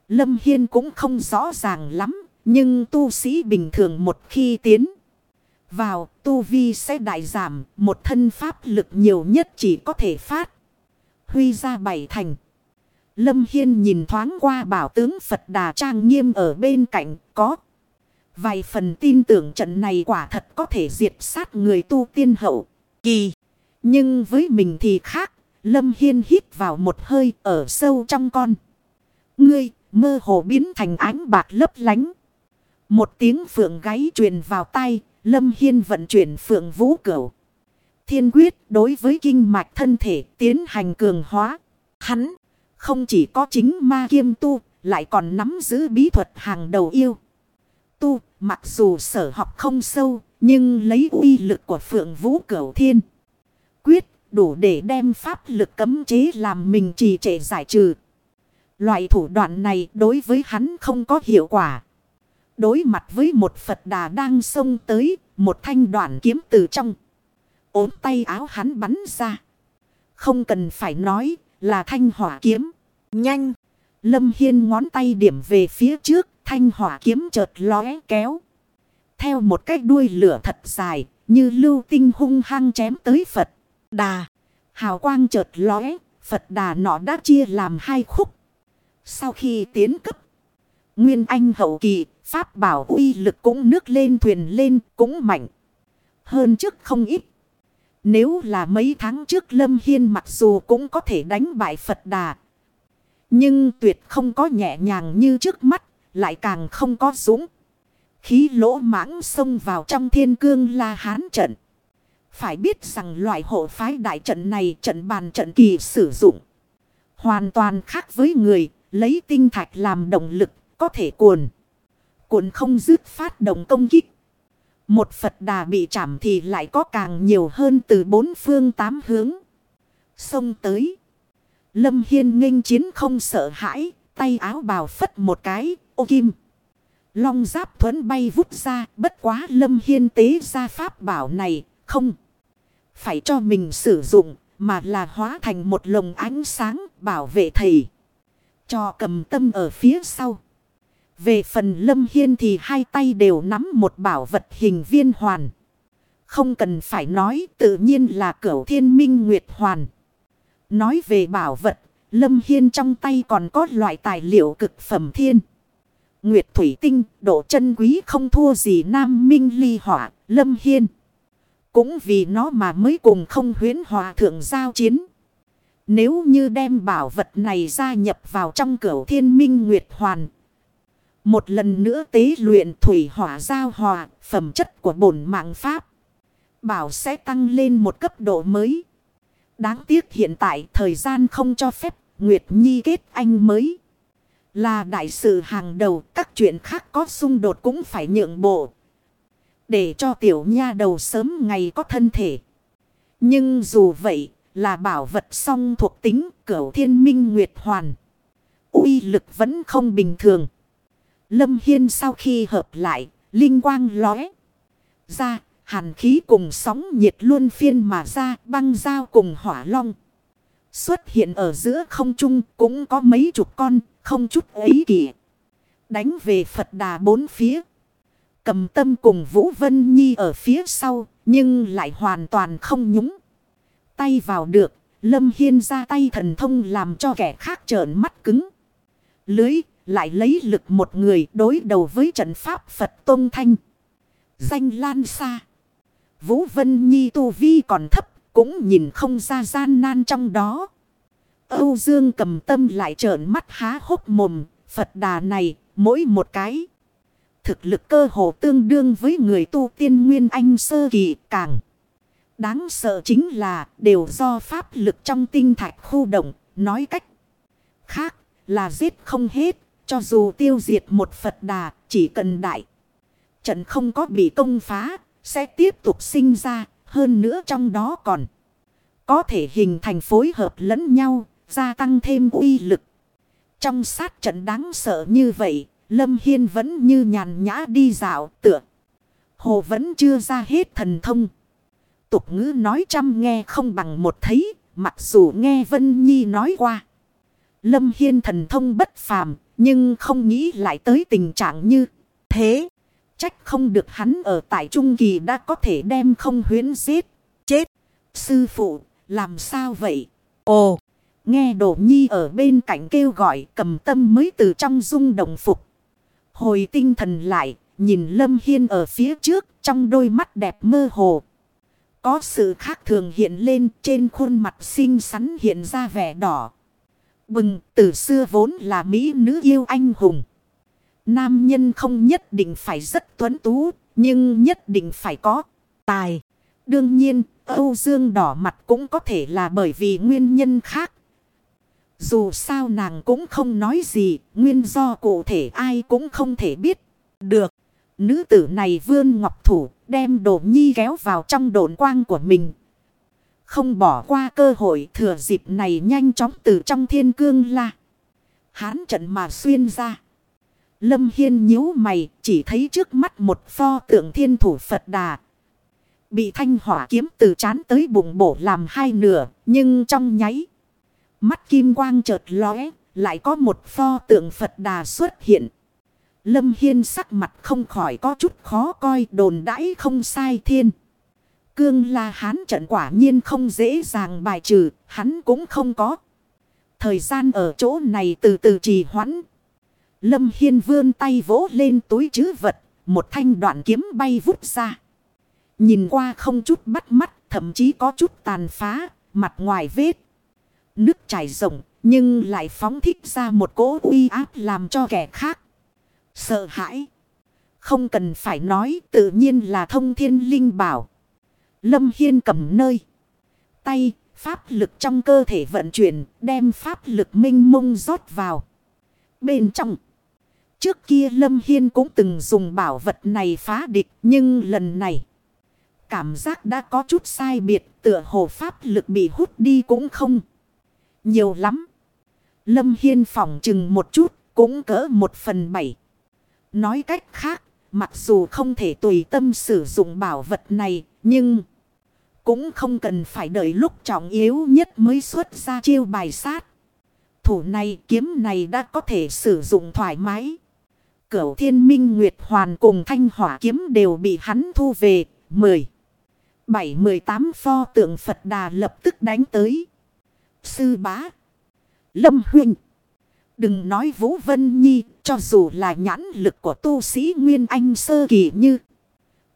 Lâm Hiên cũng không rõ ràng lắm, nhưng tu sĩ bình thường một khi tiến vào tu vi sẽ đại giảm. Một thân pháp lực nhiều nhất chỉ có thể phát. Huy ra bảy thành. Lâm Hiên nhìn thoáng qua bảo tướng Phật Đà Trang nghiêm ở bên cạnh có. Vài phần tin tưởng trận này quả thật có thể diệt sát người tu tiên hậu. Kỳ. Nhưng với mình thì khác. Lâm Hiên hít vào một hơi ở sâu trong con. Ngươi mơ hồ biến thành ánh bạc lấp lánh. Một tiếng phượng gáy truyền vào tay, Lâm Hiên vận chuyển phượng vũ cửu. Thiên quyết đối với kinh mạch thân thể tiến hành cường hóa. Hắn không chỉ có chính ma kiêm tu, lại còn nắm giữ bí thuật hàng đầu yêu. Tu, mặc dù sở học không sâu, nhưng lấy uy lực của phượng vũ cửu thiên. Quyết đủ để đem pháp lực cấm chế làm mình trì trệ giải trừ. Loại thủ đoạn này đối với hắn không có hiệu quả. Đối mặt với một Phật đà đang xông tới, một thanh đoạn kiếm từ trong. ốm tay áo hắn bắn ra. Không cần phải nói là thanh hỏa kiếm. Nhanh! Lâm Hiên ngón tay điểm về phía trước, thanh hỏa kiếm chợt lóe kéo. Theo một cái đuôi lửa thật dài, như lưu tinh hung hăng chém tới Phật. Đà. Hào quang chợt lóe. Phật đà nọ đã chia làm hai khúc. Sau khi tiến cấp. Nguyên Anh hậu kỳ. Pháp bảo uy lực cũng nước lên thuyền lên cũng mạnh. Hơn trước không ít. Nếu là mấy tháng trước Lâm Hiên mặc dù cũng có thể đánh bại Phật Đà. Nhưng tuyệt không có nhẹ nhàng như trước mắt. Lại càng không có dũng. Khí lỗ mãng xông vào trong thiên cương la hán trận. Phải biết rằng loại hộ phái đại trận này trận bàn trận kỳ sử dụng. Hoàn toàn khác với người, lấy tinh thạch làm động lực, có thể cuồn. Cuồn không dứt phát động công kích. Một Phật đà bị chạm thì lại có càng nhiều hơn từ bốn phương tám hướng. Xông tới. Lâm Hiên nghênh chiến không sợ hãi, tay áo bào phất một cái, ô kim. Long giáp thuẫn bay vút ra, bất quá Lâm Hiên tế ra pháp bảo này, không. Phải cho mình sử dụng, mà là hóa thành một lồng ánh sáng bảo vệ thầy. Cho cầm tâm ở phía sau. Về phần Lâm Hiên thì hai tay đều nắm một bảo vật hình viên hoàn. Không cần phải nói tự nhiên là cửu thiên minh nguyệt hoàn. Nói về bảo vật, Lâm Hiên trong tay còn có loại tài liệu cực phẩm thiên. Nguyệt Thủy Tinh, độ chân quý không thua gì Nam Minh Ly Hỏa, Lâm Hiên. Cũng vì nó mà mới cùng không huyến hòa thượng giao chiến. Nếu như đem bảo vật này gia nhập vào trong cửu thiên minh Nguyệt Hoàn. Một lần nữa tế luyện thủy hỏa giao hòa, phẩm chất của bổn mạng Pháp. Bảo sẽ tăng lên một cấp độ mới. Đáng tiếc hiện tại thời gian không cho phép Nguyệt Nhi kết anh mới. Là đại sự hàng đầu, các chuyện khác có xung đột cũng phải nhượng bộ. Để cho tiểu nha đầu sớm ngày có thân thể. Nhưng dù vậy, là bảo vật song thuộc tính cửu thiên minh nguyệt hoàn. uy lực vẫn không bình thường. Lâm Hiên sau khi hợp lại, linh quang lóe. Ra, hàn khí cùng sóng nhiệt luôn phiên mà ra, băng dao cùng hỏa long. Xuất hiện ở giữa không trung cũng có mấy chục con, không chút ấy kỷ. Đánh về Phật đà bốn phía. Cầm tâm cùng Vũ Vân Nhi ở phía sau, nhưng lại hoàn toàn không nhúng. Tay vào được, Lâm Hiên ra tay thần thông làm cho kẻ khác trợn mắt cứng. Lưới, lại lấy lực một người đối đầu với trận pháp Phật Tôn Thanh. Danh lan xa. Vũ Vân Nhi tu vi còn thấp, cũng nhìn không ra gian nan trong đó. Âu Dương cầm tâm lại trợn mắt há hốc mồm, Phật đà này, mỗi một cái. Thực lực cơ hồ tương đương với người tu tiên Nguyên Anh sơ kỳ càng. Đáng sợ chính là đều do pháp lực trong tinh thạch khu động, nói cách khác là giết không hết, cho dù tiêu diệt một Phật đà, chỉ cần đại. Trận không có bị công phá, sẽ tiếp tục sinh ra, hơn nữa trong đó còn có thể hình thành phối hợp lẫn nhau, gia tăng thêm uy lực. Trong sát trận đáng sợ như vậy, Lâm Hiên vẫn như nhàn nhã đi dạo tựa. Hồ vẫn chưa ra hết thần thông. Tục ngữ nói trăm nghe không bằng một thấy, mặc dù nghe Vân Nhi nói qua. Lâm Hiên thần thông bất phàm, nhưng không nghĩ lại tới tình trạng như thế. Trách không được hắn ở tại Trung Kỳ đã có thể đem không huyến giết. Chết! Sư phụ, làm sao vậy? Ồ! Nghe Đỗ Nhi ở bên cạnh kêu gọi cầm tâm mới từ trong rung đồng phục. Hồi tinh thần lại, nhìn Lâm Hiên ở phía trước trong đôi mắt đẹp mơ hồ. Có sự khác thường hiện lên trên khuôn mặt xinh xắn hiện ra vẻ đỏ. Bừng từ xưa vốn là mỹ nữ yêu anh hùng. Nam nhân không nhất định phải rất tuấn tú, nhưng nhất định phải có tài. Đương nhiên, Âu Dương đỏ mặt cũng có thể là bởi vì nguyên nhân khác. Dù sao nàng cũng không nói gì, nguyên do cụ thể ai cũng không thể biết. Được, nữ tử này vươn ngọc thủ, đem đổ nhi kéo vào trong đồn quang của mình. Không bỏ qua cơ hội thừa dịp này nhanh chóng từ trong thiên cương la. Hán trận mà xuyên ra. Lâm Hiên nhíu mày chỉ thấy trước mắt một pho tượng thiên thủ Phật đà. Bị thanh hỏa kiếm từ chán tới bụng bổ làm hai nửa nhưng trong nháy. Mắt kim quang chợt lóe, lại có một pho tượng Phật đà xuất hiện. Lâm Hiên sắc mặt không khỏi có chút khó coi đồn đãi không sai thiên. Cương La Hán trận quả nhiên không dễ dàng bài trừ, hắn cũng không có. Thời gian ở chỗ này từ từ trì hoãn. Lâm Hiên vươn tay vỗ lên túi chứ vật, một thanh đoạn kiếm bay vút ra. Nhìn qua không chút bắt mắt, thậm chí có chút tàn phá, mặt ngoài vết. Nước chảy rộng, nhưng lại phóng thích ra một cỗ uy áp làm cho kẻ khác. Sợ hãi. Không cần phải nói, tự nhiên là thông thiên linh bảo. Lâm Hiên cầm nơi. Tay, pháp lực trong cơ thể vận chuyển, đem pháp lực minh mông rót vào. Bên trong. Trước kia Lâm Hiên cũng từng dùng bảo vật này phá địch, nhưng lần này. Cảm giác đã có chút sai biệt, tựa hồ pháp lực bị hút đi cũng không. Nhiều lắm. Lâm Hiên phỏng chừng một chút, cũng cỡ một phần bảy. Nói cách khác, mặc dù không thể tùy tâm sử dụng bảo vật này, nhưng... Cũng không cần phải đợi lúc trọng yếu nhất mới xuất ra chiêu bài sát. Thủ này kiếm này đã có thể sử dụng thoải mái. Cửu thiên minh Nguyệt Hoàn cùng thanh hỏa kiếm đều bị hắn thu về. 10. 7-18 pho tượng Phật Đà lập tức đánh tới. Sư bá. Lâm huynh. Đừng nói Vũ Vân Nhi cho dù là nhãn lực của tu sĩ Nguyên Anh sơ kỳ như.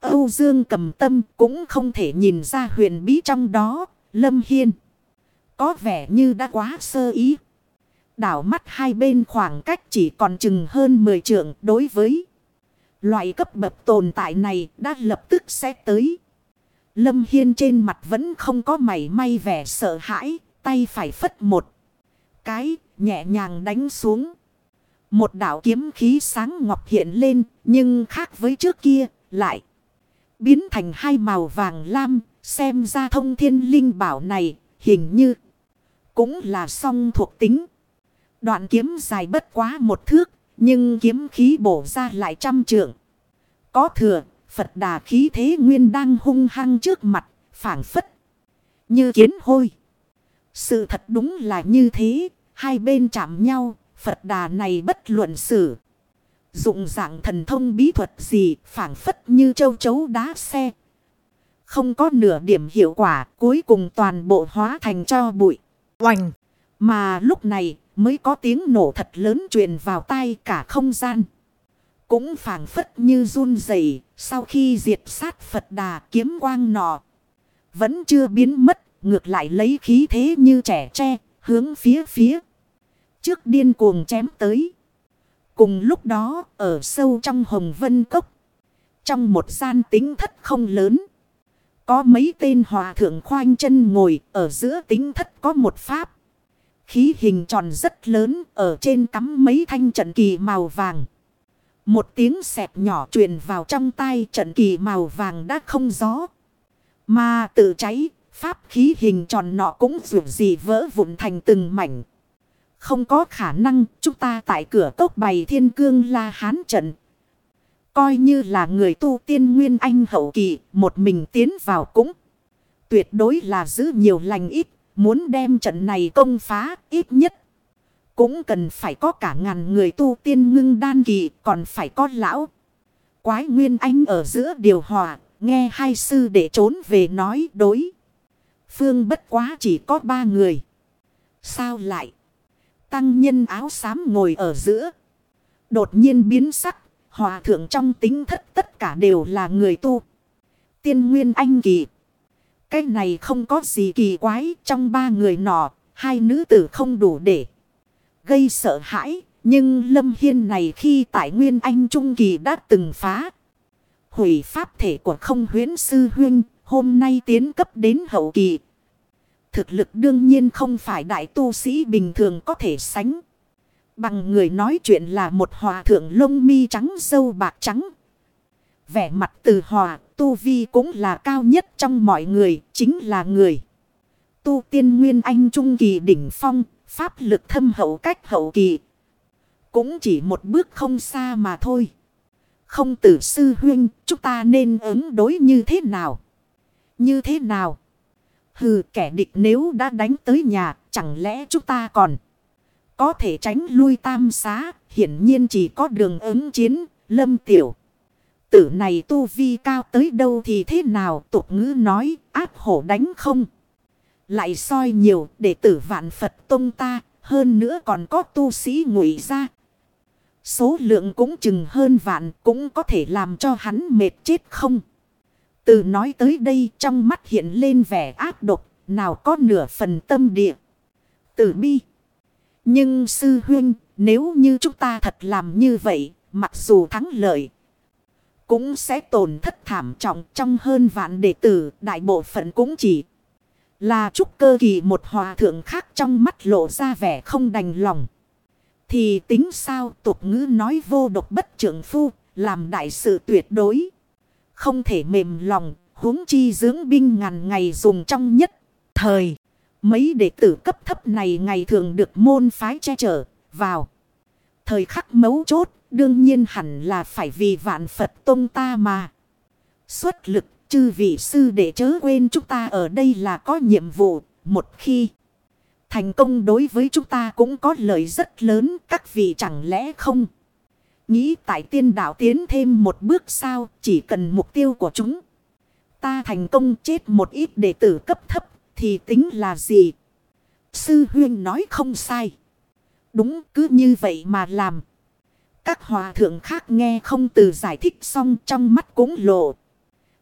Âu Dương cầm tâm cũng không thể nhìn ra huyền bí trong đó. Lâm Hiên. Có vẻ như đã quá sơ ý. Đảo mắt hai bên khoảng cách chỉ còn chừng hơn 10 trượng đối với. Loại cấp bậc tồn tại này đã lập tức sẽ tới. Lâm Hiên trên mặt vẫn không có mảy may vẻ sợ hãi. Tay phải phất một. Cái, nhẹ nhàng đánh xuống. Một đảo kiếm khí sáng ngọc hiện lên. Nhưng khác với trước kia, lại. Biến thành hai màu vàng lam. Xem ra thông thiên linh bảo này, hình như. Cũng là song thuộc tính. Đoạn kiếm dài bất quá một thước. Nhưng kiếm khí bổ ra lại trăm trượng. Có thừa. Phật đà khí thế nguyên đang hung hăng trước mặt. phảng phất. Như kiến hôi. Sự thật đúng là như thế. Hai bên chạm nhau. Phật đà này bất luận xử. Dụng dạng thần thông bí thuật gì. phảng phất như châu chấu đá xe. Không có nửa điểm hiệu quả. Cuối cùng toàn bộ hóa thành cho bụi. Oành. Mà lúc này mới có tiếng nổ thật lớn truyền vào tai cả không gian. Cũng phảng phất như run rẩy sau khi diệt sát Phật đà kiếm quang nọ. Vẫn chưa biến mất, ngược lại lấy khí thế như trẻ tre, hướng phía phía. Trước điên cuồng chém tới. Cùng lúc đó, ở sâu trong hồng vân cốc. Trong một gian tính thất không lớn. Có mấy tên hòa thượng khoanh chân ngồi ở giữa tính thất có một pháp. Khí hình tròn rất lớn ở trên cắm mấy thanh trận kỳ màu vàng. Một tiếng xẹp nhỏ truyền vào trong tay trận kỳ màu vàng đã không gió. Mà tự cháy, pháp khí hình tròn nọ cũng dù gì vỡ vụn thành từng mảnh. Không có khả năng chúng ta tại cửa tốt bày thiên cương la hán trận. Coi như là người tu tiên nguyên anh hậu kỳ, một mình tiến vào cũng. Tuyệt đối là giữ nhiều lành ít, muốn đem trận này công phá ít nhất cũng cần phải có cả ngàn người tu tiên ngưng đan kỳ còn phải có lão. Quái Nguyên Anh ở giữa điều hòa. Nghe hai sư để trốn về nói đối. Phương bất quá chỉ có ba người. Sao lại? Tăng nhân áo xám ngồi ở giữa. Đột nhiên biến sắc. Hòa thượng trong tính thất tất cả đều là người tu. Tiên Nguyên Anh kỳ. Cái này không có gì kỳ quái trong ba người nọ. Hai nữ tử không đủ để gây sợ hãi. Nhưng Lâm Hiên này khi tại Nguyên Anh Trung Kỳ đã từng phá. Hủy pháp thể của không huyến sư huynh, hôm nay tiến cấp đến hậu kỳ. Thực lực đương nhiên không phải đại tu sĩ bình thường có thể sánh. Bằng người nói chuyện là một hòa thượng lông mi trắng dâu bạc trắng. Vẻ mặt từ hòa, tu vi cũng là cao nhất trong mọi người, chính là người. Tu tiên nguyên anh trung kỳ đỉnh phong, Pháp lực thâm hậu cách hậu kỳ. Cũng chỉ một bước không xa mà thôi. Không tử sư huynh, chúng ta nên ứng đối như thế nào? Như thế nào? Hừ kẻ địch nếu đã đánh tới nhà, chẳng lẽ chúng ta còn có thể tránh lui tam xá, hiển nhiên chỉ có đường ứng chiến, lâm tiểu. tử này tu vi cao tới đâu thì thế nào tục ngữ nói áp hổ đánh không. Lại soi nhiều để tử vạn Phật tông ta hơn nữa còn có tu sĩ ngụy ra. Số lượng cũng chừng hơn vạn cũng có thể làm cho hắn mệt chết không. Từ nói tới đây trong mắt hiện lên vẻ ác độc nào có nửa phần tâm địa. Tử bi. Nhưng sư huynh nếu như chúng ta thật làm như vậy mặc dù thắng lợi. Cũng sẽ tổn thất thảm trọng trong hơn vạn đệ tử đại bộ phận cũng chỉ là trúc cơ kỳ một hòa thượng khác trong mắt lộ ra vẻ không đành lòng. Thì tính sao tục ngữ nói vô độc bất trưởng phu, làm đại sự tuyệt đối. Không thể mềm lòng, huống chi dưỡng binh ngàn ngày dùng trong nhất thời. Mấy đệ tử cấp thấp này ngày thường được môn phái che chở vào. Thời khắc mấu chốt, đương nhiên hẳn là phải vì vạn Phật tông ta mà. Xuất lực Chư vị sư để chớ quên chúng ta ở đây là có nhiệm vụ. Một khi thành công đối với chúng ta cũng có lợi rất lớn. Các vị chẳng lẽ không? Nghĩ tại tiên đạo tiến thêm một bước sao chỉ cần mục tiêu của chúng. Ta thành công chết một ít đệ tử cấp thấp thì tính là gì? Sư huyên nói không sai. Đúng cứ như vậy mà làm. Các hòa thượng khác nghe không từ giải thích xong trong mắt cũng lộ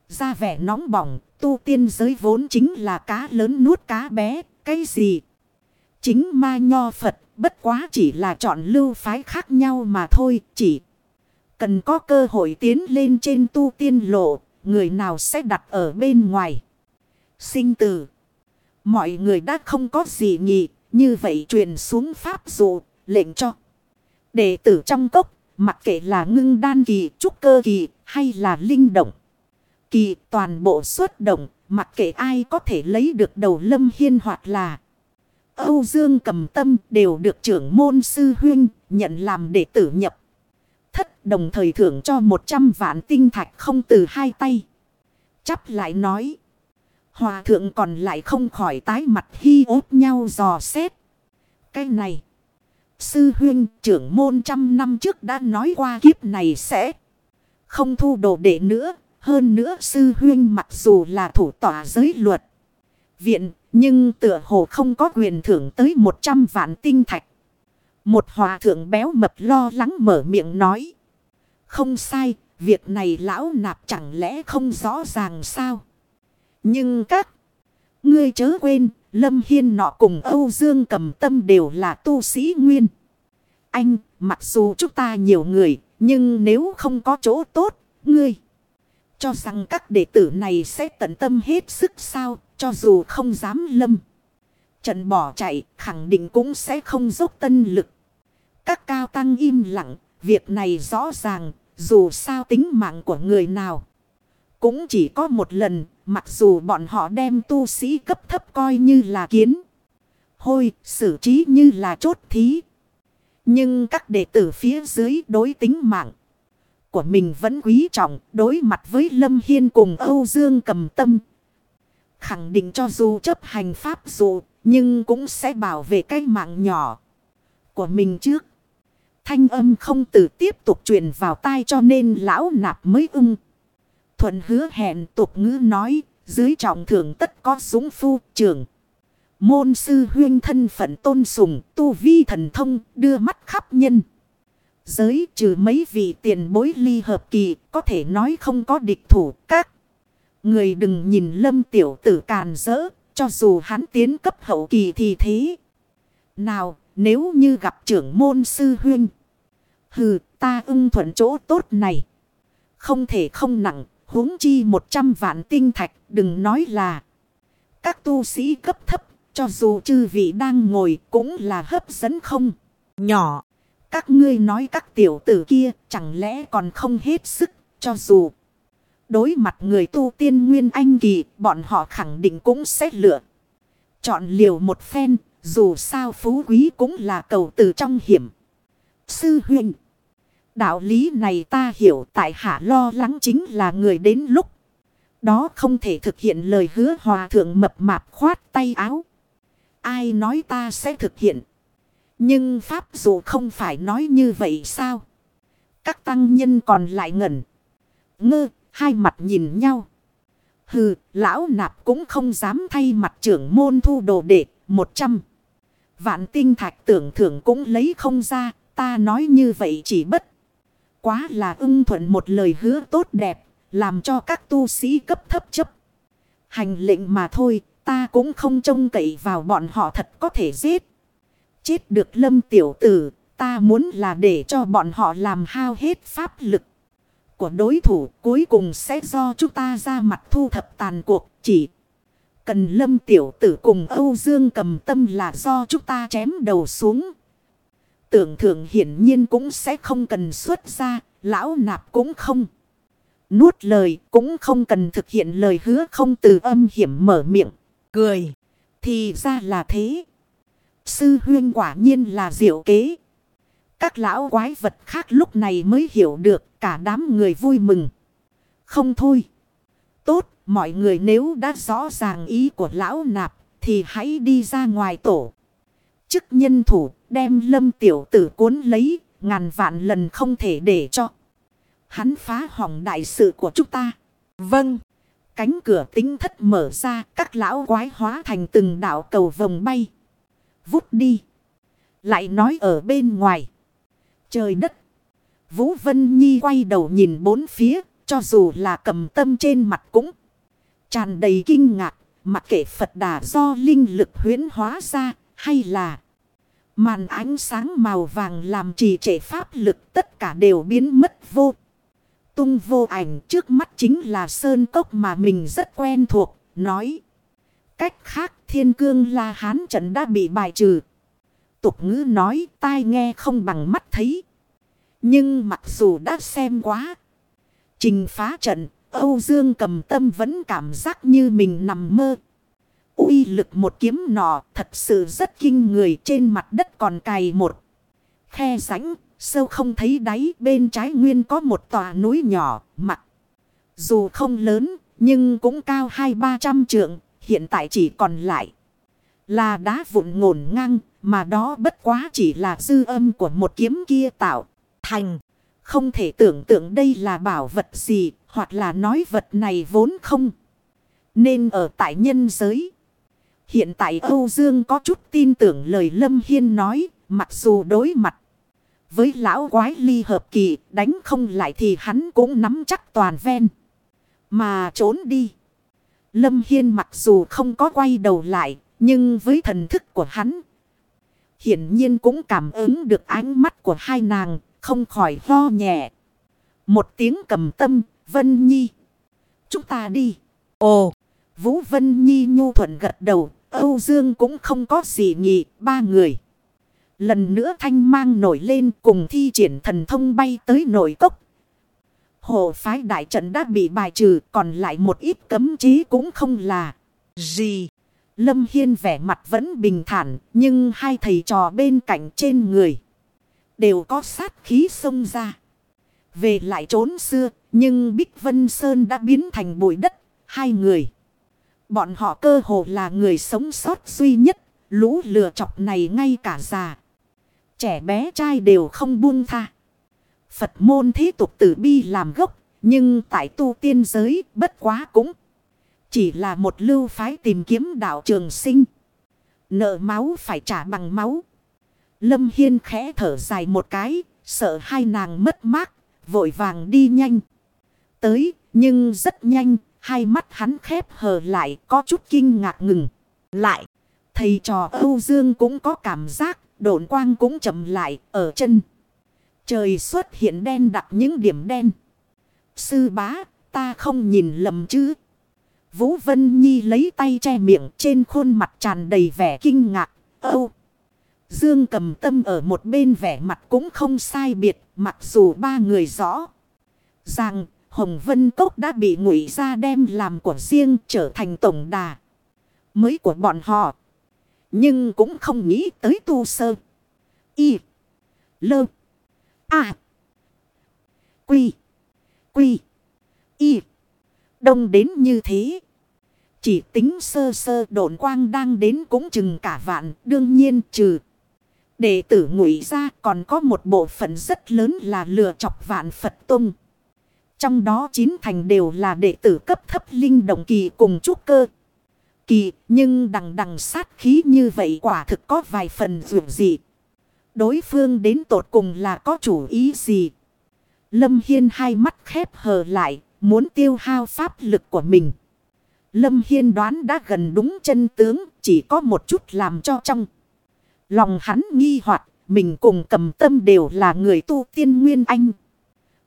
ra vẻ nóng bỏng, tu tiên giới vốn chính là cá lớn nuốt cá bé, cái gì? Chính ma nho Phật, bất quá chỉ là chọn lưu phái khác nhau mà thôi, chỉ cần có cơ hội tiến lên trên tu tiên lộ, người nào sẽ đặt ở bên ngoài. Sinh tử. Mọi người đã không có gì nhị, như vậy truyền xuống pháp dụ, lệnh cho. Đệ tử trong cốc, mặc kệ là ngưng đan kỳ, trúc cơ kỳ, hay là linh động kỳ toàn bộ xuất động, mặc kệ ai có thể lấy được đầu lâm hiên hoặc là Âu Dương cầm tâm đều được trưởng môn sư huynh nhận làm đệ tử nhập. Thất đồng thời thưởng cho 100 vạn tinh thạch không từ hai tay. Chắp lại nói. Hòa thượng còn lại không khỏi tái mặt hy ốp nhau dò xét. Cái này. Sư huynh trưởng môn trăm năm trước đã nói qua kiếp này sẽ không thu đồ đệ nữa. Hơn nữa sư huyên mặc dù là thủ tỏa giới luật. Viện nhưng tựa hồ không có quyền thưởng tới 100 vạn tinh thạch. Một hòa thượng béo mập lo lắng mở miệng nói. Không sai, việc này lão nạp chẳng lẽ không rõ ràng sao? Nhưng các ngươi chớ quên, Lâm Hiên nọ cùng Âu Dương cầm tâm đều là tu sĩ nguyên. Anh, mặc dù chúng ta nhiều người, nhưng nếu không có chỗ tốt, ngươi... Cho rằng các đệ tử này sẽ tận tâm hết sức sao, cho dù không dám lâm. Trận bỏ chạy, khẳng định cũng sẽ không dốc tân lực. Các cao tăng im lặng, việc này rõ ràng, dù sao tính mạng của người nào. Cũng chỉ có một lần, mặc dù bọn họ đem tu sĩ cấp thấp coi như là kiến. Hôi, xử trí như là chốt thí. Nhưng các đệ tử phía dưới đối tính mạng của mình vẫn quý trọng đối mặt với Lâm Hiên cùng Âu Dương cầm tâm. Khẳng định cho dù chấp hành pháp dụ, nhưng cũng sẽ bảo vệ cái mạng nhỏ của mình trước. Thanh âm không tự tiếp tục truyền vào tai cho nên lão nạp mới ưng. Thuận hứa hẹn tục ngữ nói, dưới trọng thưởng tất có súng phu trưởng. Môn sư huyên thân phận tôn sùng, tu vi thần thông, đưa mắt khắp nhân giới trừ mấy vị tiền bối ly hợp kỳ, có thể nói không có địch thủ, các. Người đừng nhìn lâm tiểu tử càn rỡ, cho dù hắn tiến cấp hậu kỳ thì thế. Nào, nếu như gặp trưởng môn sư huynh. Hừ, ta ưng thuận chỗ tốt này. Không thể không nặng, huống chi một trăm vạn tinh thạch, đừng nói là. Các tu sĩ cấp thấp, cho dù chư vị đang ngồi cũng là hấp dẫn không. Nhỏ. Các ngươi nói các tiểu tử kia chẳng lẽ còn không hết sức, cho dù. Đối mặt người tu tiên nguyên anh kỳ bọn họ khẳng định cũng sẽ lựa. Chọn liều một phen dù sao phú quý cũng là cầu từ trong hiểm. Sư huynh. Đạo lý này ta hiểu tại hạ lo lắng chính là người đến lúc. Đó không thể thực hiện lời hứa hòa thượng mập mạp khoát tay áo. Ai nói ta sẽ thực hiện. Nhưng Pháp dù không phải nói như vậy sao? Các tăng nhân còn lại ngẩn. ngơ, hai mặt nhìn nhau. Hừ, lão nạp cũng không dám thay mặt trưởng môn thu đồ đệ, một trăm. Vạn tinh thạch tưởng thưởng cũng lấy không ra, ta nói như vậy chỉ bất. Quá là ưng thuận một lời hứa tốt đẹp, làm cho các tu sĩ cấp thấp chấp. Hành lệnh mà thôi, ta cũng không trông cậy vào bọn họ thật có thể giết. Chết được lâm tiểu tử, ta muốn là để cho bọn họ làm hao hết pháp lực của đối thủ cuối cùng sẽ do chúng ta ra mặt thu thập tàn cuộc chỉ. Cần lâm tiểu tử cùng Âu Dương cầm tâm là do chúng ta chém đầu xuống. Tưởng thượng hiển nhiên cũng sẽ không cần xuất ra, lão nạp cũng không. Nuốt lời cũng không cần thực hiện lời hứa không từ âm hiểm mở miệng, cười. Thì ra là thế. Sư huyên quả nhiên là diệu kế. Các lão quái vật khác lúc này mới hiểu được cả đám người vui mừng. Không thôi. Tốt, mọi người nếu đã rõ ràng ý của lão nạp thì hãy đi ra ngoài tổ. Chức nhân thủ đem lâm tiểu tử cuốn lấy ngàn vạn lần không thể để cho. Hắn phá hỏng đại sự của chúng ta. Vâng. Cánh cửa tính thất mở ra các lão quái hóa thành từng đảo cầu vòng bay. Vút đi. Lại nói ở bên ngoài. Trời đất. Vũ Vân Nhi quay đầu nhìn bốn phía. Cho dù là cầm tâm trên mặt cũng. Tràn đầy kinh ngạc. Mặc kệ Phật đà do linh lực huyễn hóa ra. Hay là. Màn ánh sáng màu vàng làm trì trệ pháp lực. Tất cả đều biến mất vô. Tung vô ảnh trước mắt chính là sơn cốc mà mình rất quen thuộc. Nói. Cách khác thiên cương la hán trận đã bị bài trừ tục ngữ nói tai nghe không bằng mắt thấy. Nhưng mặc dù đã xem quá. Trình phá trận, Âu Dương cầm tâm vẫn cảm giác như mình nằm mơ. uy lực một kiếm nọ thật sự rất kinh người trên mặt đất còn cày một. Khe rãnh, sâu không thấy đáy bên trái nguyên có một tòa núi nhỏ, mặt. Dù không lớn, nhưng cũng cao hai ba trăm trượng, hiện tại chỉ còn lại. Là đá vụn ngổn ngang, mà đó bất quá chỉ là dư âm của một kiếm kia tạo thành. Không thể tưởng tượng đây là bảo vật gì, hoặc là nói vật này vốn không. Nên ở tại nhân giới. Hiện tại Âu Dương có chút tin tưởng lời Lâm Hiên nói, mặc dù đối mặt. Với lão quái ly hợp kỳ, đánh không lại thì hắn cũng nắm chắc toàn ven. Mà trốn đi. Lâm Hiên mặc dù không có quay đầu lại, nhưng với thần thức của hắn, hiển nhiên cũng cảm ứng được ánh mắt của hai nàng, không khỏi ho nhẹ. Một tiếng cầm tâm, Vân Nhi. Chúng ta đi. Ồ, Vũ Vân Nhi nhu thuận gật đầu, Âu Dương cũng không có gì nhị, ba người. Lần nữa thanh mang nổi lên cùng thi triển thần thông bay tới nội cốc. Hồ phái đại trận đã bị bài trừ còn lại một ít cấm chí cũng không là gì. Lâm Hiên vẻ mặt vẫn bình thản, nhưng hai thầy trò bên cạnh trên người đều có sát khí xông ra. Về lại trốn xưa, nhưng Bích Vân Sơn đã biến thành bụi đất, hai người. Bọn họ cơ hồ là người sống sót duy nhất, lũ lừa chọc này ngay cả già. Trẻ bé trai đều không buông tha. Phật môn thế tục tử bi làm gốc, nhưng tại tu tiên giới bất quá cũng. Chỉ là một lưu phái tìm kiếm đạo trường sinh. Nợ máu phải trả bằng máu. Lâm Hiên khẽ thở dài một cái, sợ hai nàng mất mát, vội vàng đi nhanh. Tới, nhưng rất nhanh, hai mắt hắn khép hờ lại, có chút kinh ngạc ngừng. Lại, thầy trò Âu Dương cũng có cảm giác, độn quang cũng chậm lại, ở chân. Trời xuất hiện đen đặc những điểm đen. Sư bá, ta không nhìn lầm chứ. Vũ Vân Nhi lấy tay che miệng trên khuôn mặt tràn đầy vẻ kinh ngạc. Âu! Dương cầm tâm ở một bên vẻ mặt cũng không sai biệt. Mặc dù ba người rõ. Rằng, Hồng Vân Cốc đã bị ngụy ra đem làm của riêng trở thành tổng đà. Mới của bọn họ. Nhưng cũng không nghĩ tới tu sơ. Y. Lơ. A. Quy. Quy. Y. Đông đến như thế. Chỉ tính sơ sơ độn quang đang đến cũng chừng cả vạn. Đương nhiên trừ. Đệ tử ngụy ra còn có một bộ phận rất lớn là lừa chọc vạn Phật Tông. Trong đó chín thành đều là đệ tử cấp thấp linh động kỳ cùng trúc cơ. Kỳ nhưng đằng đằng sát khí như vậy quả thực có vài phần dù dị. Đối phương đến tột cùng là có chủ ý gì? Lâm Hiên hai mắt khép hờ lại, muốn tiêu hao pháp lực của mình. Lâm Hiên đoán đã gần đúng chân tướng, chỉ có một chút làm cho trong. Lòng hắn nghi hoặc mình cùng cầm tâm đều là người tu tiên nguyên anh.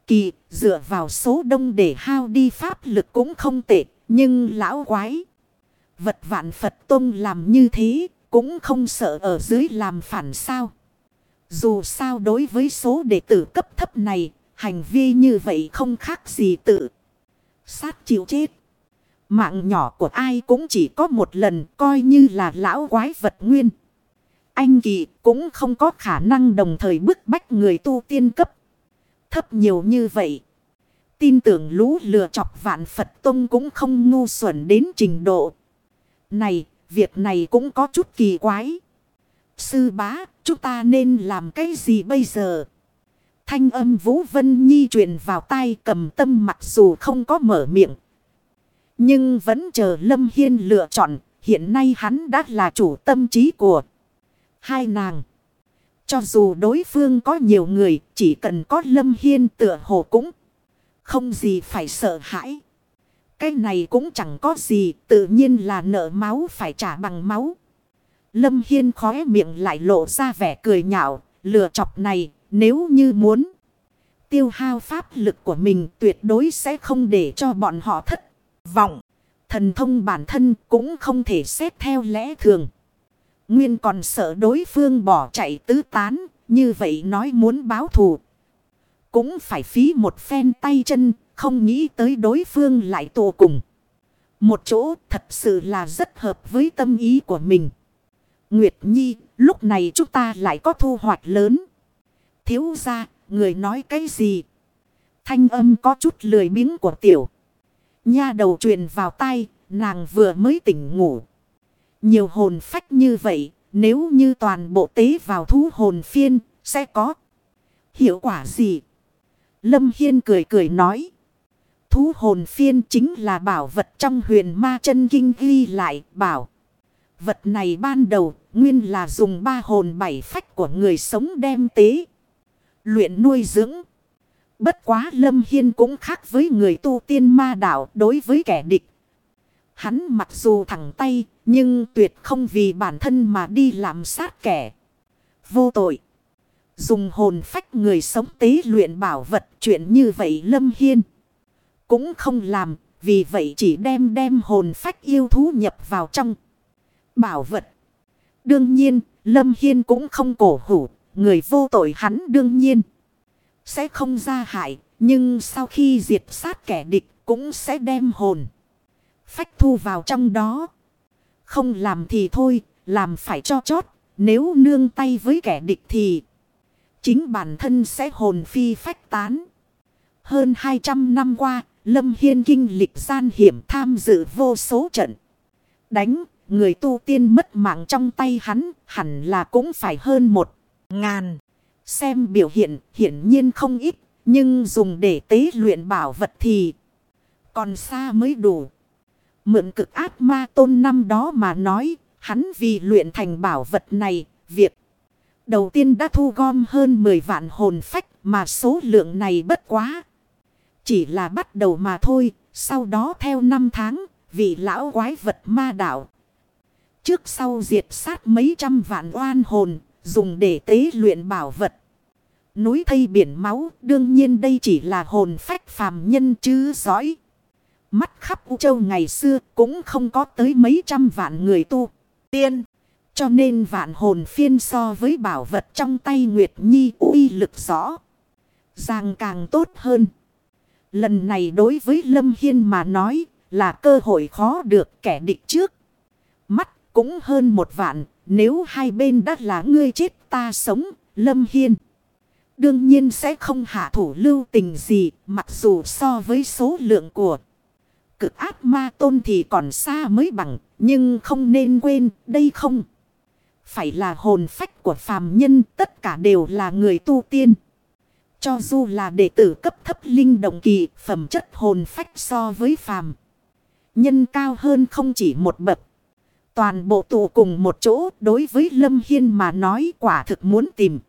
Kỳ, dựa vào số đông để hao đi pháp lực cũng không tệ, nhưng lão quái. Vật vạn Phật Tông làm như thế, cũng không sợ ở dưới làm phản sao. Dù sao đối với số đệ tử cấp thấp này, hành vi như vậy không khác gì tự. Sát chịu chết. Mạng nhỏ của ai cũng chỉ có một lần coi như là lão quái vật nguyên. Anh kỳ cũng không có khả năng đồng thời bức bách người tu tiên cấp. Thấp nhiều như vậy. Tin tưởng lũ lừa chọc vạn Phật Tông cũng không ngu xuẩn đến trình độ. Này, việc này cũng có chút kỳ quái. Sư bá, chúng ta nên làm cái gì bây giờ? Thanh âm Vũ Vân Nhi truyền vào tai cầm tâm mặc dù không có mở miệng. Nhưng vẫn chờ Lâm Hiên lựa chọn, hiện nay hắn đã là chủ tâm trí của hai nàng. Cho dù đối phương có nhiều người, chỉ cần có Lâm Hiên tựa hồ cũng không gì phải sợ hãi. Cái này cũng chẳng có gì, tự nhiên là nợ máu phải trả bằng máu. Lâm Hiên khóe miệng lại lộ ra vẻ cười nhạo, lừa chọc này, nếu như muốn tiêu hao pháp lực của mình tuyệt đối sẽ không để cho bọn họ thất vọng. Thần thông bản thân cũng không thể xét theo lẽ thường. Nguyên còn sợ đối phương bỏ chạy tứ tán, như vậy nói muốn báo thù. Cũng phải phí một phen tay chân, không nghĩ tới đối phương lại tù cùng. Một chỗ thật sự là rất hợp với tâm ý của mình. Nguyệt Nhi, lúc này chúng ta lại có thu hoạch lớn. Thiếu ra, người nói cái gì? Thanh âm có chút lười miếng của tiểu. Nha đầu truyền vào tay, nàng vừa mới tỉnh ngủ. Nhiều hồn phách như vậy, nếu như toàn bộ tế vào thú hồn phiên, sẽ có hiệu quả gì? Lâm Hiên cười cười nói. Thú hồn phiên chính là bảo vật trong huyền ma chân kinh ghi lại bảo. Vật này ban đầu nguyên là dùng ba hồn bảy phách của người sống đem tế. Luyện nuôi dưỡng. Bất quá Lâm Hiên cũng khác với người tu tiên ma đạo đối với kẻ địch. Hắn mặc dù thẳng tay, nhưng tuyệt không vì bản thân mà đi làm sát kẻ. Vô tội. Dùng hồn phách người sống tế luyện bảo vật chuyện như vậy Lâm Hiên. Cũng không làm. Vì vậy chỉ đem đem hồn phách yêu thú nhập vào trong. Bảo vật. Đương nhiên, Lâm Hiên cũng không cổ hủ. Người vô tội hắn đương nhiên. Sẽ không ra hại. Nhưng sau khi diệt sát kẻ địch cũng sẽ đem hồn. Phách thu vào trong đó. Không làm thì thôi, làm phải cho chót. Nếu nương tay với kẻ địch thì chính bản thân sẽ hồn phi phách tán. Hơn 200 năm qua, Lâm Hiên kinh lịch gian hiểm tham dự vô số trận. Đánh, người tu tiên mất mạng trong tay hắn, hẳn là cũng phải hơn một ngàn. Xem biểu hiện, hiển nhiên không ít, nhưng dùng để tế luyện bảo vật thì còn xa mới đủ. Mượn cực ác ma tôn năm đó mà nói, hắn vì luyện thành bảo vật này, việc đầu tiên đã thu gom hơn 10 vạn hồn phách mà số lượng này bất quá. Chỉ là bắt đầu mà thôi, sau đó theo năm tháng, vị lão quái vật ma đạo. Trước sau diệt sát mấy trăm vạn oan hồn, dùng để tế luyện bảo vật. Núi thây biển máu, đương nhiên đây chỉ là hồn phách phàm nhân chứ giỏi. Mắt khắp U Châu ngày xưa cũng không có tới mấy trăm vạn người tu. Tiên. Cho nên vạn hồn phiên so với bảo vật trong tay Nguyệt Nhi uy lực rõ. Ràng càng tốt hơn. Lần này đối với Lâm Hiên mà nói là cơ hội khó được kẻ địch trước. Mắt cũng hơn một vạn. Nếu hai bên đã là ngươi chết ta sống, Lâm Hiên. Đương nhiên sẽ không hạ thủ lưu tình gì mặc dù so với số lượng của cực ác ma tôn thì còn xa mới bằng. Nhưng không nên quên đây không. Phải là hồn phách của phàm nhân tất cả đều là người tu tiên. Cho dù là đệ tử cấp thấp linh động kỳ phẩm chất hồn phách so với phàm. Nhân cao hơn không chỉ một bậc. Toàn bộ tụ cùng một chỗ đối với Lâm Hiên mà nói quả thực muốn tìm.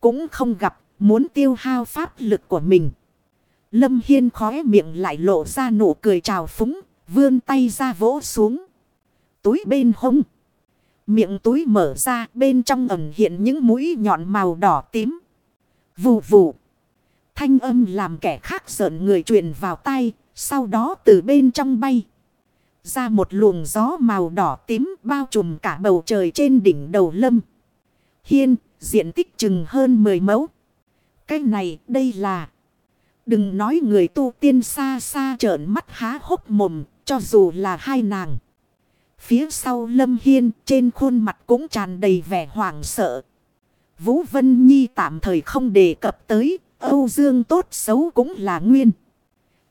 Cũng không gặp, muốn tiêu hao pháp lực của mình. Lâm Hiên khóe miệng lại lộ ra nụ cười trào phúng, vươn tay ra vỗ xuống. Túi bên hông. Miệng túi mở ra bên trong ẩn hiện những mũi nhọn màu đỏ tím. Vù vù. Thanh âm làm kẻ khác sợn người truyền vào tay. Sau đó từ bên trong bay. Ra một luồng gió màu đỏ tím bao trùm cả bầu trời trên đỉnh đầu lâm. Hiên, diện tích chừng hơn 10 mẫu. Cái này, đây là... Đừng nói người tu tiên xa xa trợn mắt há hốc mồm, cho dù là hai nàng. Phía sau Lâm Hiên trên khuôn mặt cũng tràn đầy vẻ hoảng sợ. Vũ Vân Nhi tạm thời không đề cập tới, Âu Dương tốt xấu cũng là nguyên.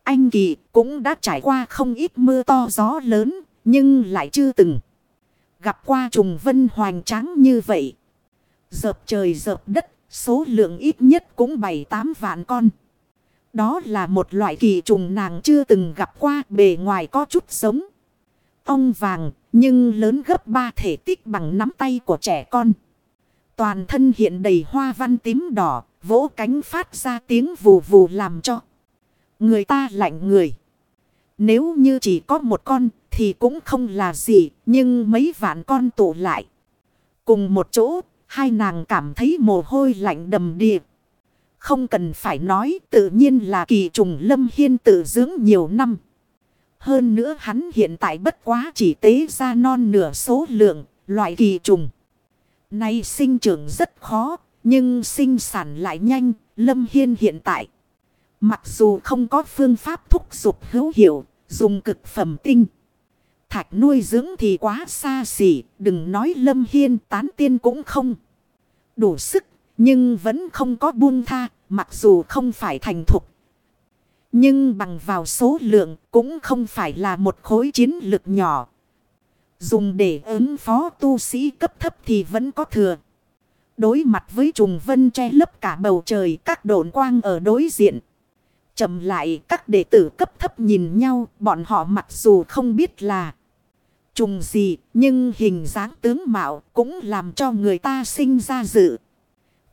Anh Kỳ cũng đã trải qua không ít mưa to gió lớn, nhưng lại chưa từng gặp qua trùng vân hoành tráng như vậy. Dợp trời dợp đất, số lượng ít nhất cũng 7-8 vạn con. Đó là một loại kỳ trùng nàng chưa từng gặp qua bề ngoài có chút giống. Ông vàng, nhưng lớn gấp ba thể tích bằng nắm tay của trẻ con. Toàn thân hiện đầy hoa văn tím đỏ, vỗ cánh phát ra tiếng vù vù làm cho. Người ta lạnh người. Nếu như chỉ có một con thì cũng không là gì, nhưng mấy vạn con tụ lại. Cùng một chỗ, hai nàng cảm thấy mồ hôi lạnh đầm đìa. Không cần phải nói tự nhiên là kỳ trùng lâm hiên tự dưỡng nhiều năm. Hơn nữa hắn hiện tại bất quá chỉ tế ra non nửa số lượng loại kỳ trùng. Này sinh trưởng rất khó nhưng sinh sản lại nhanh. Lâm Hiên hiện tại. Mặc dù không có phương pháp thúc dục hữu hiệu dùng cực phẩm tinh. Thạch nuôi dưỡng thì quá xa xỉ. Đừng nói Lâm Hiên tán tiên cũng không. Đủ sức nhưng vẫn không có buông tha, mặc dù không phải thành thục. Nhưng bằng vào số lượng cũng không phải là một khối chiến lực nhỏ. Dùng để ứng phó tu sĩ cấp thấp thì vẫn có thừa. Đối mặt với trùng vân che lấp cả bầu trời các độn quang ở đối diện chậm lại các đệ tử cấp thấp nhìn nhau bọn họ mặc dù không biết là trùng gì nhưng hình dáng tướng mạo cũng làm cho người ta sinh ra dự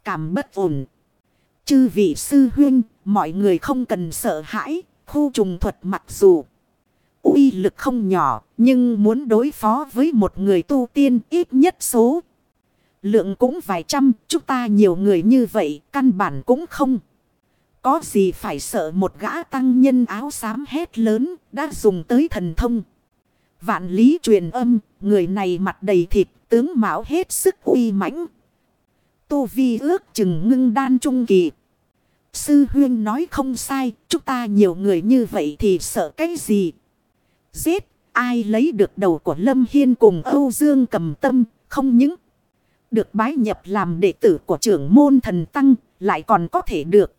cảm bất ổn. Chư vị sư huyên, mọi người không cần sợ hãi, khu trùng thuật mặc dù uy lực không nhỏ, nhưng muốn đối phó với một người tu tiên ít nhất số. Lượng cũng vài trăm, chúng ta nhiều người như vậy, căn bản cũng không. Có gì phải sợ một gã tăng nhân áo xám hét lớn, đã dùng tới thần thông. Vạn lý truyền âm, người này mặt đầy thịt, tướng mạo hết sức uy mãnh, Tu Vi ước chừng ngưng đan trung kỳ. Sư huyên nói không sai, chúng ta nhiều người như vậy thì sợ cái gì? Giết, ai lấy được đầu của Lâm Hiên cùng Âu Dương cầm tâm, không những được bái nhập làm đệ tử của trưởng môn thần tăng, lại còn có thể được.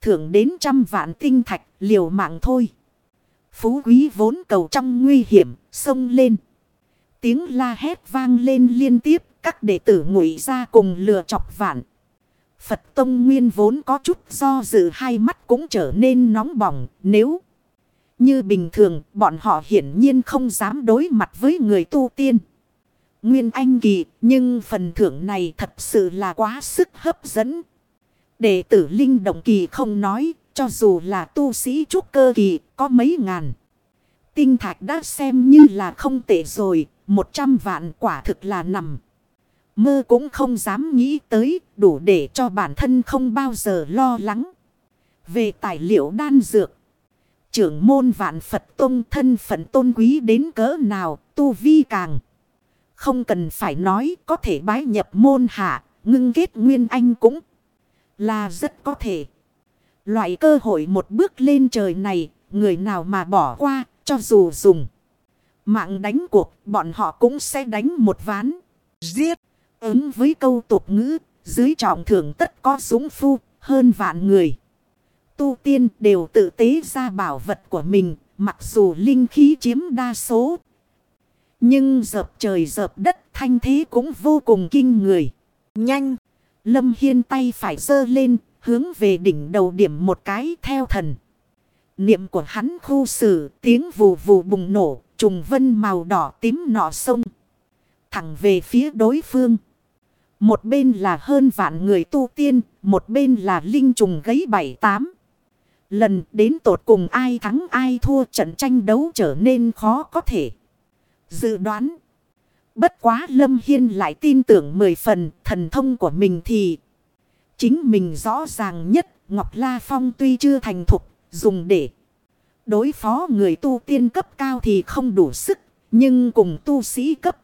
Thưởng đến trăm vạn tinh thạch, liều mạng thôi. Phú quý vốn cầu trong nguy hiểm, sông lên. Tiếng la hét vang lên liên tiếp, các đệ tử ngụy ra cùng lừa chọc vạn. Phật Tông Nguyên vốn có chút do dự hai mắt cũng trở nên nóng bỏng nếu như bình thường bọn họ hiển nhiên không dám đối mặt với người tu tiên. Nguyên Anh Kỳ nhưng phần thưởng này thật sự là quá sức hấp dẫn. Đệ tử Linh Động Kỳ không nói cho dù là tu sĩ trúc cơ kỳ có mấy ngàn. Tinh thạch đã xem như là không tệ rồi, một trăm vạn quả thực là nằm mơ cũng không dám nghĩ tới, đủ để cho bản thân không bao giờ lo lắng. Về tài liệu đan dược, trưởng môn vạn Phật Tông thân phận tôn quý đến cỡ nào, tu vi càng. Không cần phải nói có thể bái nhập môn hạ, ngưng kết nguyên anh cũng là rất có thể. Loại cơ hội một bước lên trời này, người nào mà bỏ qua, cho dù dùng. Mạng đánh cuộc, bọn họ cũng sẽ đánh một ván. Giết! Ứng với câu tục ngữ, dưới trọng thưởng tất có súng phu, hơn vạn người. Tu tiên đều tự tế ra bảo vật của mình, mặc dù linh khí chiếm đa số. Nhưng dợp trời dợp đất thanh thế cũng vô cùng kinh người. Nhanh! Lâm Hiên tay phải dơ lên, hướng về đỉnh đầu điểm một cái theo thần. Niệm của hắn khu xử tiếng vù vù bùng nổ, trùng vân màu đỏ tím nọ sông. Thẳng về phía đối phương. Một bên là hơn vạn người tu tiên, một bên là linh trùng gấy bảy tám. Lần đến tột cùng ai thắng ai thua trận tranh đấu trở nên khó có thể. Dự đoán. Bất quá Lâm Hiên lại tin tưởng mười phần thần thông của mình thì. Chính mình rõ ràng nhất Ngọc La Phong tuy chưa thành thục dùng để đối phó người tu tiên cấp cao thì không đủ sức. Nhưng cùng tu sĩ cấp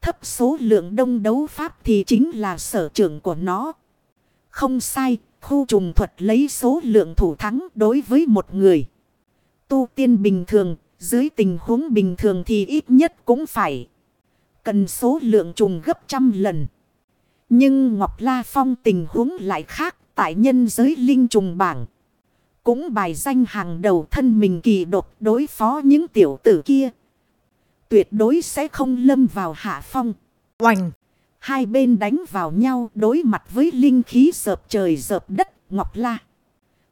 thấp số lượng đông đấu pháp thì chính là sở trường của nó. Không sai, khu trùng thuật lấy số lượng thủ thắng đối với một người. Tu tiên bình thường, dưới tình huống bình thường thì ít nhất cũng phải cần số lượng trùng gấp trăm lần. Nhưng Ngọc La Phong tình huống lại khác tại nhân giới linh trùng bảng. Cũng bài danh hàng đầu thân mình kỳ độc đối phó những tiểu tử kia. Tuyệt đối sẽ không lâm vào hạ phong. Oành! Hai bên đánh vào nhau đối mặt với linh khí sợp trời sợp đất Ngọc La.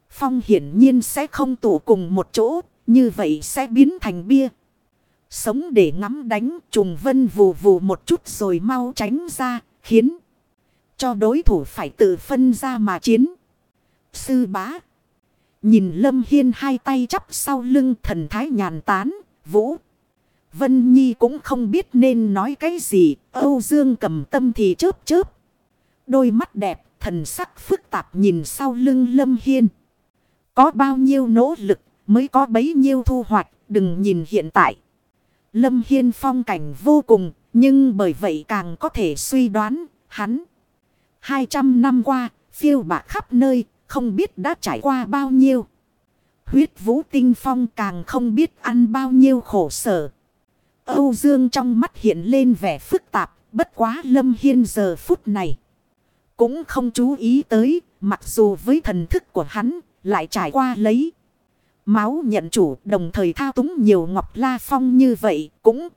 Phong hiển nhiên sẽ không tụ cùng một chỗ, như vậy sẽ biến thành bia. Sống để ngắm đánh trùng vân vù vù một chút rồi mau tránh ra, khiến cho đối thủ phải tự phân ra mà chiến. Sư bá. Nhìn Lâm Hiên hai tay chắp sau lưng thần thái nhàn tán, vũ. Vân Nhi cũng không biết nên nói cái gì, Âu Dương cầm tâm thì chớp chớp. Đôi mắt đẹp, thần sắc phức tạp nhìn sau lưng Lâm Hiên. Có bao nhiêu nỗ lực mới có bấy nhiêu thu hoạch, đừng nhìn hiện tại. Lâm Hiên phong cảnh vô cùng, nhưng bởi vậy càng có thể suy đoán, hắn. 200 năm qua, phiêu bạc khắp nơi, không biết đã trải qua bao nhiêu. Huyết vũ tinh phong càng không biết ăn bao nhiêu khổ sở. Âu Dương trong mắt hiện lên vẻ phức tạp, bất quá Lâm Hiên giờ phút này. Cũng không chú ý tới, mặc dù với thần thức của hắn, lại trải qua lấy. Máu nhận chủ, đồng thời thao túng nhiều ngọc la phong như vậy cũng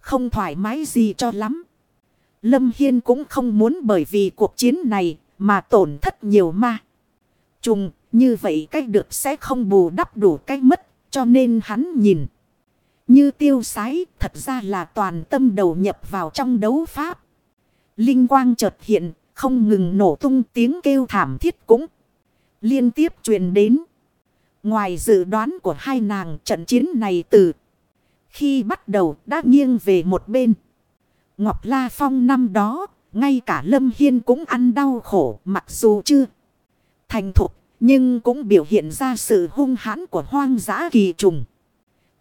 không thoải mái gì cho lắm. Lâm Hiên cũng không muốn bởi vì cuộc chiến này mà tổn thất nhiều ma. Trùng như vậy cách được sẽ không bù đắp đủ cách mất, cho nên hắn nhìn. Như tiêu sái, thật ra là toàn tâm đầu nhập vào trong đấu pháp. Linh quang chợt hiện, không ngừng nổ tung, tiếng kêu thảm thiết cũng liên tiếp truyền đến. Ngoài dự đoán của hai nàng trận chiến này từ khi bắt đầu đã nghiêng về một bên. Ngọc La Phong năm đó, ngay cả Lâm Hiên cũng ăn đau khổ mặc dù chưa thành thục, nhưng cũng biểu hiện ra sự hung hãn của hoang dã kỳ trùng.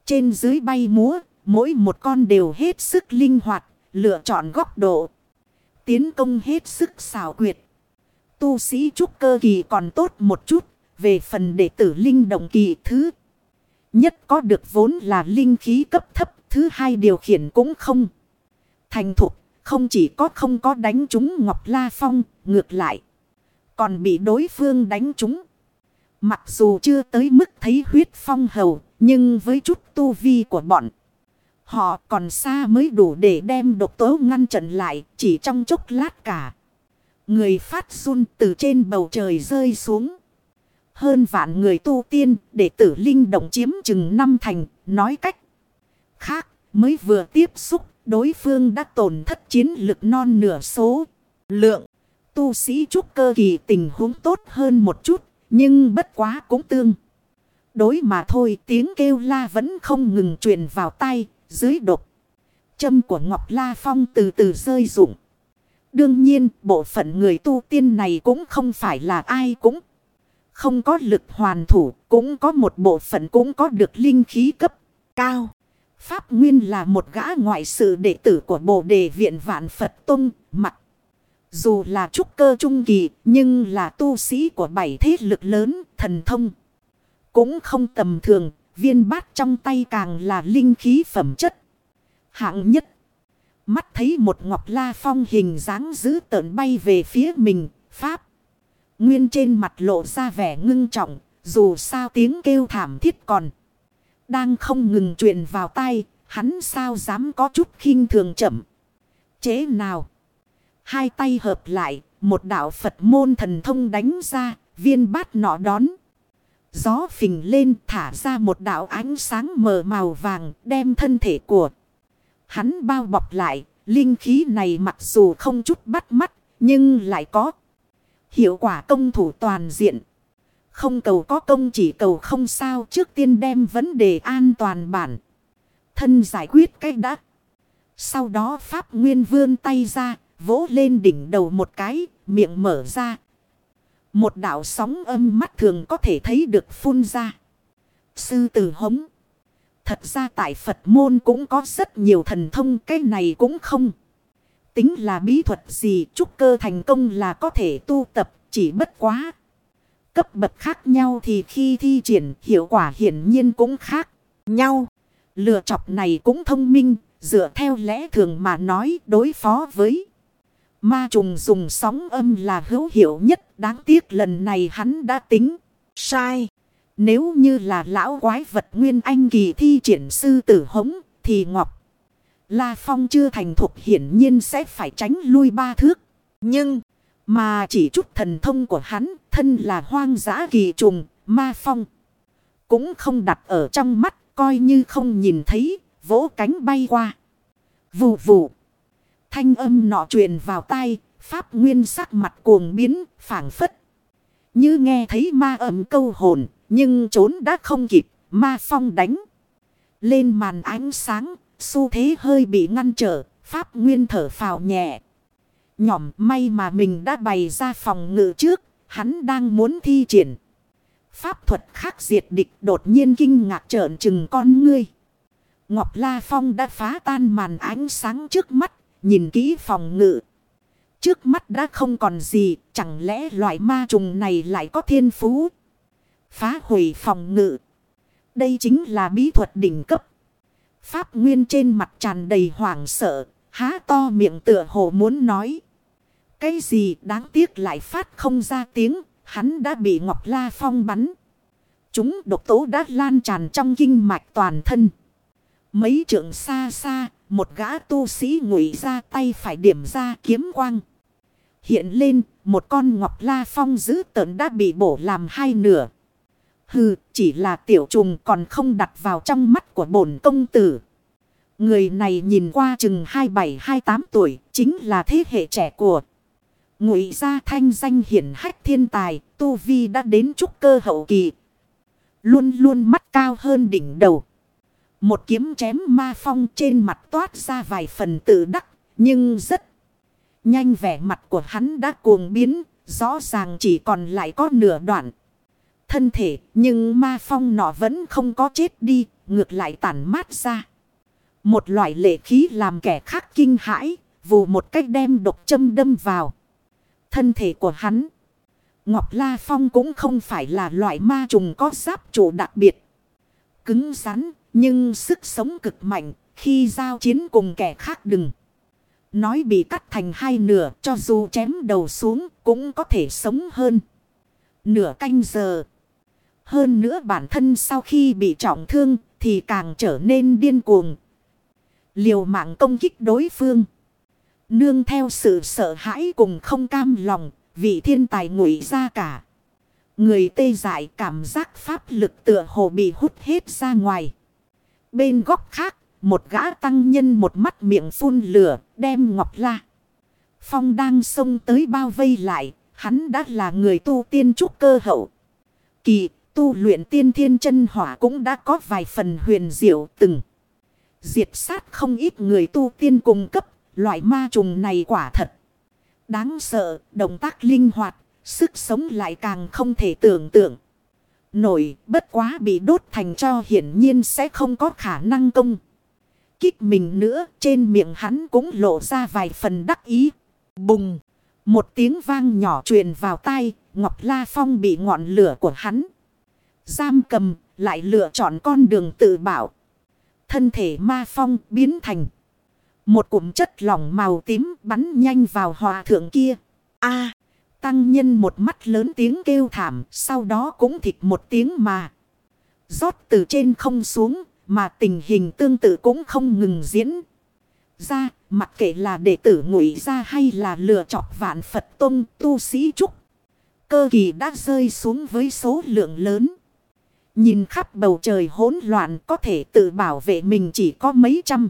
Trên dưới bay múa, mỗi một con đều hết sức linh hoạt, lựa chọn góc độ. Tiến công hết sức xảo quyệt. Tu sĩ trúc cơ kỳ còn tốt một chút, về phần đệ tử linh động kỳ thứ. Nhất có được vốn là linh khí cấp thấp, thứ hai điều khiển cũng không. Thành thục, không chỉ có không có đánh chúng Ngọc La Phong, ngược lại. Còn bị đối phương đánh chúng. Mặc dù chưa tới mức thấy huyết phong hầu, nhưng với chút tu vi của bọn. Họ còn xa mới đủ để đem độc tố ngăn chặn lại chỉ trong chốc lát cả. Người phát run từ trên bầu trời rơi xuống. Hơn vạn người tu tiên để tử linh động chiếm chừng năm thành, nói cách. Khác, mới vừa tiếp xúc, đối phương đã tổn thất chiến lực non nửa số. Lượng, tu sĩ trúc cơ kỳ tình huống tốt hơn một chút, nhưng bất quá cũng tương. Đối mà thôi tiếng kêu la vẫn không ngừng truyền vào tay, dưới đột. Châm của Ngọc La Phong từ từ rơi rụng. Đương nhiên, bộ phận người tu tiên này cũng không phải là ai cũng không có lực hoàn thủ, cũng có một bộ phận cũng có được linh khí cấp cao. Pháp Nguyên là một gã ngoại sự đệ tử của Bồ Đề Viện Vạn Phật Tông, mặc dù là trúc cơ trung kỳ, nhưng là tu sĩ của bảy thế lực lớn, thần thông. Cũng không tầm thường, viên bát trong tay càng là linh khí phẩm chất. Hạng nhất. Mắt thấy một ngọc la phong hình dáng dữ tợn bay về phía mình, Pháp. Nguyên trên mặt lộ ra vẻ ngưng trọng, dù sao tiếng kêu thảm thiết còn. Đang không ngừng truyền vào tay, hắn sao dám có chút khinh thường chậm. Chế nào? Hai tay hợp lại, một đạo Phật môn thần thông đánh ra, viên bát nọ đón. Gió phình lên thả ra một đạo ánh sáng mờ màu vàng đem thân thể của hắn bao bọc lại. Linh khí này mặc dù không chút bắt mắt nhưng lại có hiệu quả công thủ toàn diện. Không cầu có công chỉ cầu không sao trước tiên đem vấn đề an toàn bản. Thân giải quyết cách đắc. Sau đó Pháp Nguyên vươn tay ra, vỗ lên đỉnh đầu một cái, miệng mở ra. Một đạo sóng âm mắt thường có thể thấy được phun ra. Sư tử hống. Thật ra tại Phật môn cũng có rất nhiều thần thông, cái này cũng không. Tính là bí thuật gì, trúc cơ thành công là có thể tu tập, chỉ bất quá. Cấp bậc khác nhau thì khi thi triển hiệu quả hiển nhiên cũng khác nhau. Lựa chọc này cũng thông minh, dựa theo lẽ thường mà nói đối phó với. Ma trùng dùng sóng âm là hữu hiệu nhất, đáng tiếc lần này hắn đã tính sai. Nếu như là lão quái vật nguyên anh kỳ thi triển sư tử hống thì Ngọc La Phong chưa thành thục hiển nhiên sẽ phải tránh lui ba thước. Nhưng mà chỉ chút thần thông của hắn thân là hoang dã kỳ trùng ma phong. Cũng không đặt ở trong mắt coi như không nhìn thấy vỗ cánh bay qua. Vù vù. Thanh âm nọ truyền vào tai, Pháp Nguyên sắc mặt cuồng biến, phảng phất. Như nghe thấy ma ẩm câu hồn, nhưng trốn đã không kịp, ma phong đánh. Lên màn ánh sáng, xu thế hơi bị ngăn trở, Pháp Nguyên thở phào nhẹ. Nhỏm may mà mình đã bày ra phòng ngự trước, hắn đang muốn thi triển. Pháp thuật khắc diệt địch đột nhiên kinh ngạc trợn trừng con ngươi. Ngọc La Phong đã phá tan màn ánh sáng trước mắt, nhìn kỹ phòng ngự. Trước mắt đã không còn gì, chẳng lẽ loại ma trùng này lại có thiên phú? Phá hủy phòng ngự. Đây chính là bí thuật đỉnh cấp. Pháp Nguyên trên mặt tràn đầy hoảng sợ, há to miệng tựa hồ muốn nói. Cái gì đáng tiếc lại phát không ra tiếng, hắn đã bị Ngọc La Phong bắn. Chúng độc tố đã lan tràn trong kinh mạch toàn thân. Mấy trượng xa xa, một gã tu sĩ ngụy ra tay phải điểm ra kiếm quang. Hiện lên, một con ngọc la phong giữ tợn đã bị bổ làm hai nửa. Hừ, chỉ là tiểu trùng còn không đặt vào trong mắt của bổn công tử. Người này nhìn qua chừng 27-28 tuổi, chính là thế hệ trẻ của. Ngụy gia thanh danh hiển hách thiên tài, tu vi đã đến trúc cơ hậu kỳ. Luôn luôn mắt cao hơn đỉnh đầu. Một kiếm chém ma phong trên mặt toát ra vài phần tự đắc, nhưng rất nhanh vẻ mặt của hắn đã cuồng biến, rõ ràng chỉ còn lại có nửa đoạn. Thân thể, nhưng ma phong nọ vẫn không có chết đi, ngược lại tản mát ra. Một loại lệ khí làm kẻ khác kinh hãi, vù một cách đem độc châm đâm vào. Thân thể của hắn. Ngọc La Phong cũng không phải là loại ma trùng có giáp chủ đặc biệt. Cứng rắn, nhưng sức sống cực mạnh khi giao chiến cùng kẻ khác đừng. Nói bị cắt thành hai nửa cho dù chém đầu xuống cũng có thể sống hơn. Nửa canh giờ. Hơn nữa bản thân sau khi bị trọng thương thì càng trở nên điên cuồng. Liều mạng công kích đối phương. Nương theo sự sợ hãi cùng không cam lòng, vị thiên tài ngụy ra cả. Người tê dại cảm giác pháp lực tựa hồ bị hút hết ra ngoài. Bên góc khác, một gã tăng nhân một mắt miệng phun lửa, đem ngọc la. Phong đang xông tới bao vây lại, hắn đã là người tu tiên trúc cơ hậu. Kỳ, tu luyện tiên thiên chân hỏa cũng đã có vài phần huyền diệu từng. Diệt sát không ít người tu tiên cung cấp, loại ma trùng này quả thật. Đáng sợ, động tác linh hoạt, sức sống lại càng không thể tưởng tượng. Nổi bất quá bị đốt thành cho hiển nhiên sẽ không có khả năng công. Kích mình nữa trên miệng hắn cũng lộ ra vài phần đắc ý. Bùng! Một tiếng vang nhỏ truyền vào tai, Ngọc La Phong bị ngọn lửa của hắn. Giam cầm, lại lựa chọn con đường tự bảo. Thân thể ma phong biến thành. Một cụm chất lỏng màu tím bắn nhanh vào hòa thượng kia. a Tăng nhân một mắt lớn tiếng kêu thảm, sau đó cũng thịt một tiếng mà. rót từ trên không xuống, mà tình hình tương tự cũng không ngừng diễn. Ra, Mặc kệ là đệ tử ngụy ra hay là lựa chọc vạn Phật Tông tu sĩ trúc. Cơ kỳ đã rơi xuống với số lượng lớn. Nhìn khắp bầu trời hỗn loạn có thể tự bảo vệ mình chỉ có mấy trăm.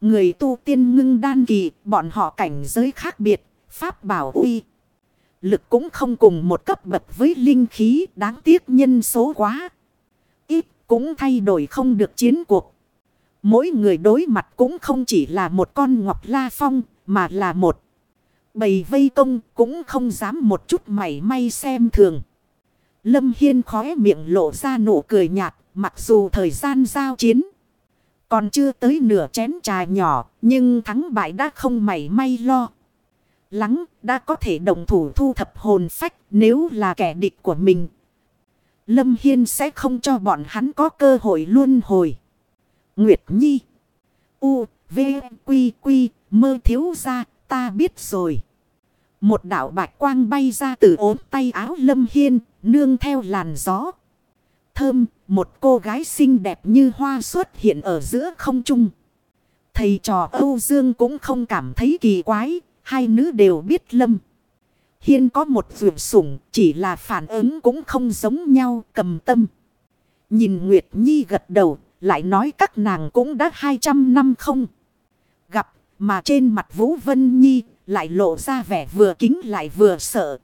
Người tu tiên ngưng đan kỳ, bọn họ cảnh giới khác biệt, pháp bảo uy. Lực cũng không cùng một cấp bậc với linh khí đáng tiếc nhân số quá. Ít cũng thay đổi không được chiến cuộc. Mỗi người đối mặt cũng không chỉ là một con ngọc la phong mà là một. Bầy vây công cũng không dám một chút mảy may xem thường. Lâm Hiên khóe miệng lộ ra nụ cười nhạt mặc dù thời gian giao chiến. Còn chưa tới nửa chén trà nhỏ nhưng thắng bại đã không mảy may lo lắng, đã có thể đồng thủ thu thập hồn phách nếu là kẻ địch của mình. Lâm Hiên sẽ không cho bọn hắn có cơ hội luôn hồi. Nguyệt Nhi U, V, Quy, Quy, mơ thiếu ra, ta biết rồi. Một đạo bạch quang bay ra từ ốm tay áo Lâm Hiên, nương theo làn gió. Thơm, một cô gái xinh đẹp như hoa xuất hiện ở giữa không trung. Thầy trò Âu Dương cũng không cảm thấy kỳ quái, Hai nữ đều biết Lâm. Hiên có một vườn sủng, chỉ là phản ứng cũng không giống nhau cầm tâm. Nhìn Nguyệt Nhi gật đầu, lại nói các nàng cũng đã 200 năm không. Gặp, mà trên mặt Vũ Vân Nhi lại lộ ra vẻ vừa kính lại vừa sợ.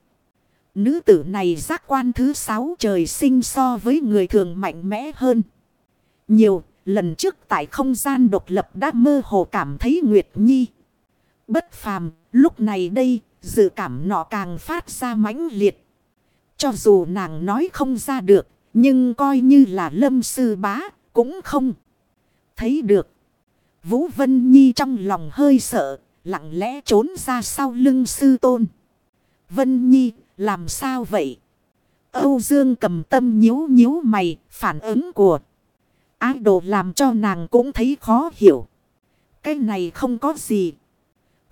Nữ tử này giác quan thứ sáu trời sinh so với người thường mạnh mẽ hơn. Nhiều, lần trước tại không gian độc lập đã mơ hồ cảm thấy Nguyệt Nhi. Bất phàm, lúc này đây, dự cảm nọ càng phát ra mãnh liệt. Cho dù nàng nói không ra được, nhưng coi như là lâm sư bá, cũng không thấy được. Vũ Vân Nhi trong lòng hơi sợ, lặng lẽ trốn ra sau lưng sư tôn. Vân Nhi, làm sao vậy? Âu Dương cầm tâm nhíu nhíu mày, phản ứng của ái đồ làm cho nàng cũng thấy khó hiểu. Cái này không có gì.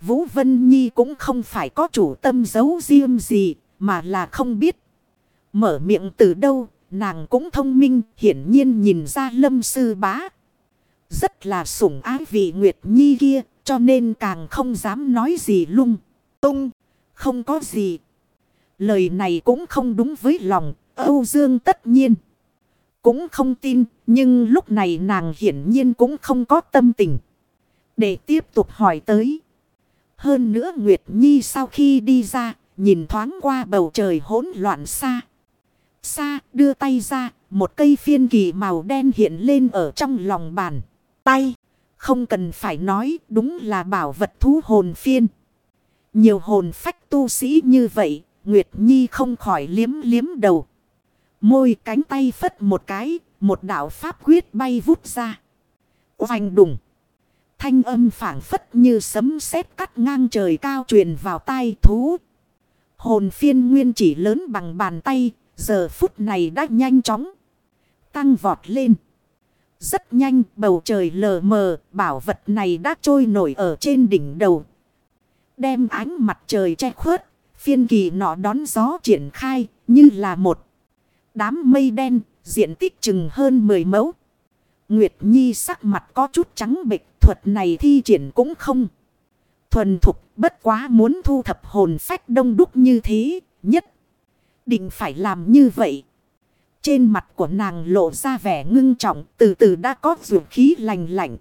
Vũ Vân Nhi cũng không phải có chủ tâm giấu riêng gì, mà là không biết. Mở miệng từ đâu, nàng cũng thông minh, hiển nhiên nhìn ra lâm sư bá. Rất là sủng ái vị Nguyệt Nhi kia, cho nên càng không dám nói gì lung, tung, không có gì. Lời này cũng không đúng với lòng, Âu Dương tất nhiên. Cũng không tin, nhưng lúc này nàng hiển nhiên cũng không có tâm tình. Để tiếp tục hỏi tới. Hơn nữa Nguyệt Nhi sau khi đi ra, nhìn thoáng qua bầu trời hỗn loạn xa. Xa đưa tay ra, một cây phiên kỳ màu đen hiện lên ở trong lòng bàn. Tay, không cần phải nói, đúng là bảo vật thú hồn phiên. Nhiều hồn phách tu sĩ như vậy, Nguyệt Nhi không khỏi liếm liếm đầu. Môi cánh tay phất một cái, một đạo pháp quyết bay vút ra. Oanh đùng. Thanh âm phảng phất như sấm sét cắt ngang trời cao truyền vào tai thú. Hồn phiên nguyên chỉ lớn bằng bàn tay, giờ phút này đã nhanh chóng. Tăng vọt lên. Rất nhanh bầu trời lờ mờ, bảo vật này đã trôi nổi ở trên đỉnh đầu. Đem ánh mặt trời che khuất, phiên kỳ nọ đón gió triển khai như là một đám mây đen, diện tích chừng hơn 10 mẫu. Nguyệt Nhi sắc mặt có chút trắng bệch thuật này thi triển cũng không. Thuần thục bất quá muốn thu thập hồn phách đông đúc như thế, nhất. Định phải làm như vậy. Trên mặt của nàng lộ ra vẻ ngưng trọng, từ từ đã có dụ khí lành lạnh.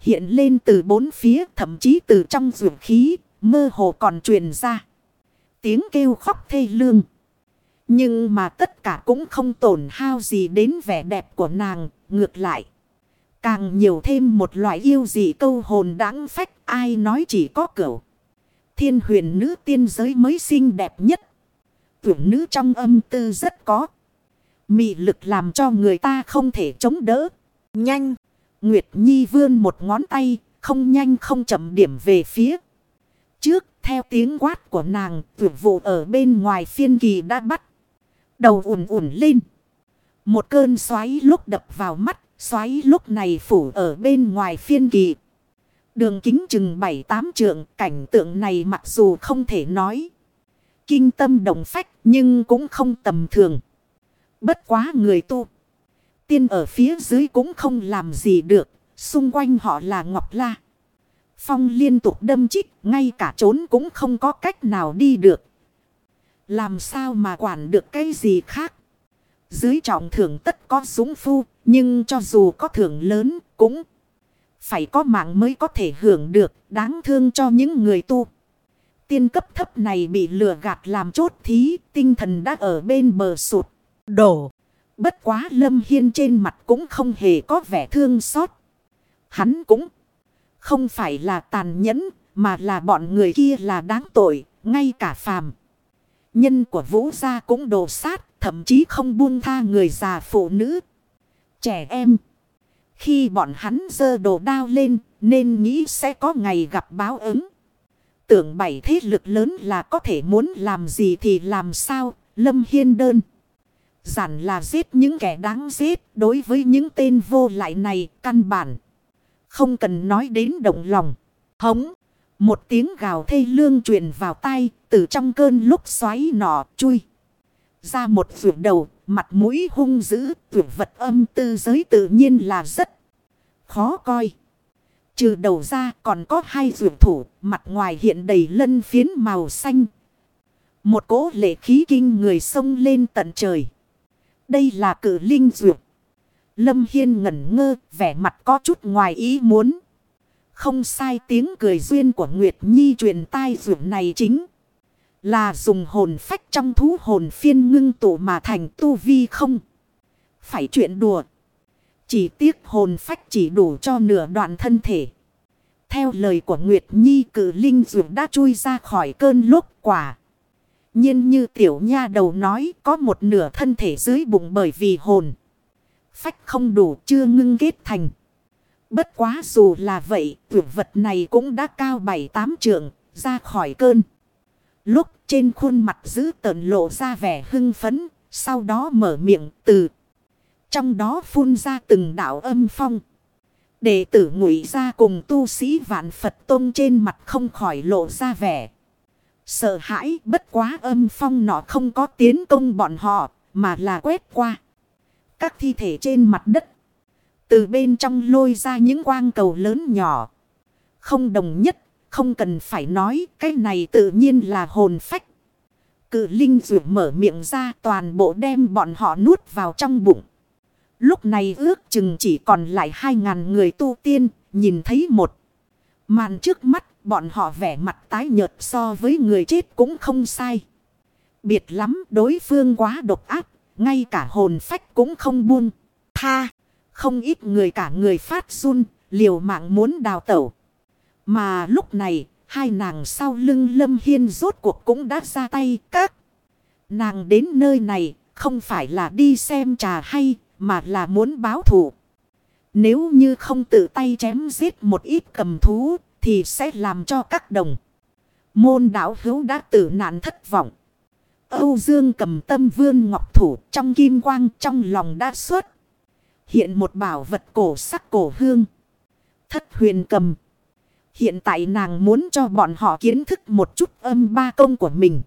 Hiện lên từ bốn phía, thậm chí từ trong dụ khí, mơ hồ còn truyền ra. Tiếng kêu khóc thê lương. Nhưng mà tất cả cũng không tổn hao gì đến vẻ đẹp của nàng, ngược lại. Càng nhiều thêm một loại yêu dị câu hồn đáng phách ai nói chỉ có cửu. Thiên huyền nữ tiên giới mới xinh đẹp nhất. Tưởng nữ trong âm tư rất có. Mị lực làm cho người ta không thể chống đỡ. Nhanh. Nguyệt Nhi vươn một ngón tay. Không nhanh không chậm điểm về phía. Trước theo tiếng quát của nàng. tuyệt vụ ở bên ngoài phiên kỳ đã bắt. Đầu ủn ủn lên. Một cơn xoáy lúc đập vào mắt Xoáy lúc này phủ ở bên ngoài phiên kỳ. Đường kính chừng bảy tám trượng, cảnh tượng này mặc dù không thể nói. Kinh tâm động phách nhưng cũng không tầm thường. Bất quá người tu. Tiên ở phía dưới cũng không làm gì được, xung quanh họ là Ngọc La. Phong liên tục đâm chích, ngay cả trốn cũng không có cách nào đi được. Làm sao mà quản được cái gì khác? Dưới trọng thưởng tất có súng phu, nhưng cho dù có thưởng lớn cũng phải có mạng mới có thể hưởng được, đáng thương cho những người tu. Tiên cấp thấp này bị lừa gạt làm chốt thí, tinh thần đã ở bên bờ sụt, đổ. Bất quá Lâm Hiên trên mặt cũng không hề có vẻ thương xót. Hắn cũng không phải là tàn nhẫn, mà là bọn người kia là đáng tội, ngay cả phàm. Nhân của vũ gia cũng đổ sát, thậm chí không buông tha người già phụ nữ. Trẻ em. Khi bọn hắn dơ đồ đao lên, nên nghĩ sẽ có ngày gặp báo ứng. Tưởng bảy thế lực lớn là có thể muốn làm gì thì làm sao, Lâm Hiên đơn. Giản là giết những kẻ đáng giết đối với những tên vô lại này căn bản. Không cần nói đến động lòng. Hống. Một tiếng gào thê lương truyền vào tay từ trong cơn lúc xoáy nọ chui. Ra một vượt đầu, mặt mũi hung dữ, vượt vật âm tư giới tự nhiên là rất khó coi. Trừ đầu ra còn có hai vượt thủ, mặt ngoài hiện đầy lân phiến màu xanh. Một cỗ lệ khí kinh người sông lên tận trời. Đây là cử linh dược. Lâm Hiên ngẩn ngơ, vẻ mặt có chút ngoài ý muốn. Không sai tiếng cười duyên của Nguyệt Nhi truyền tai dược này chính. Là dùng hồn phách trong thú hồn phiên ngưng tụ mà thành tu vi không. Phải chuyện đùa. Chỉ tiếc hồn phách chỉ đủ cho nửa đoạn thân thể. Theo lời của Nguyệt Nhi cử linh dược đã chui ra khỏi cơn lốc quả nhiên như tiểu nha đầu nói có một nửa thân thể dưới bụng bởi vì hồn. Phách không đủ chưa ngưng kết thành. Bất quá dù là vậy, tuyệt vật này cũng đã cao bảy tám trượng, ra khỏi cơn. Lúc trên khuôn mặt giữ tợn lộ ra vẻ hưng phấn, sau đó mở miệng từ. Trong đó phun ra từng đạo âm phong. Đệ tử ngụy ra cùng tu sĩ vạn Phật tôn trên mặt không khỏi lộ ra vẻ. Sợ hãi bất quá âm phong nọ không có tiến công bọn họ mà là quét qua. Các thi thể trên mặt đất. Từ bên trong lôi ra những quang cầu lớn nhỏ. Không đồng nhất, không cần phải nói cái này tự nhiên là hồn phách. Cự linh rượu mở miệng ra toàn bộ đem bọn họ nuốt vào trong bụng. Lúc này ước chừng chỉ còn lại hai ngàn người tu tiên, nhìn thấy một. Màn trước mắt Bọn họ vẻ mặt tái nhợt so với người chết cũng không sai. Biệt lắm, đối phương quá độc ác. Ngay cả hồn phách cũng không buông. Tha. Không ít người cả người phát run. Liều mạng muốn đào tẩu. Mà lúc này. Hai nàng sau lưng lâm hiên rốt cuộc cũng đã ra tay. Các nàng đến nơi này. Không phải là đi xem trà hay. Mà là muốn báo thù. Nếu như không tự tay chém giết một ít cầm thú thì sẽ làm cho các đồng. Môn đảo hữu đã tử nạn thất vọng. Âu Dương cầm tâm vương ngọc thủ trong kim quang trong lòng đã xuất. Hiện một bảo vật cổ sắc cổ hương. Thất huyền cầm. Hiện tại nàng muốn cho bọn họ kiến thức một chút âm ba công của mình.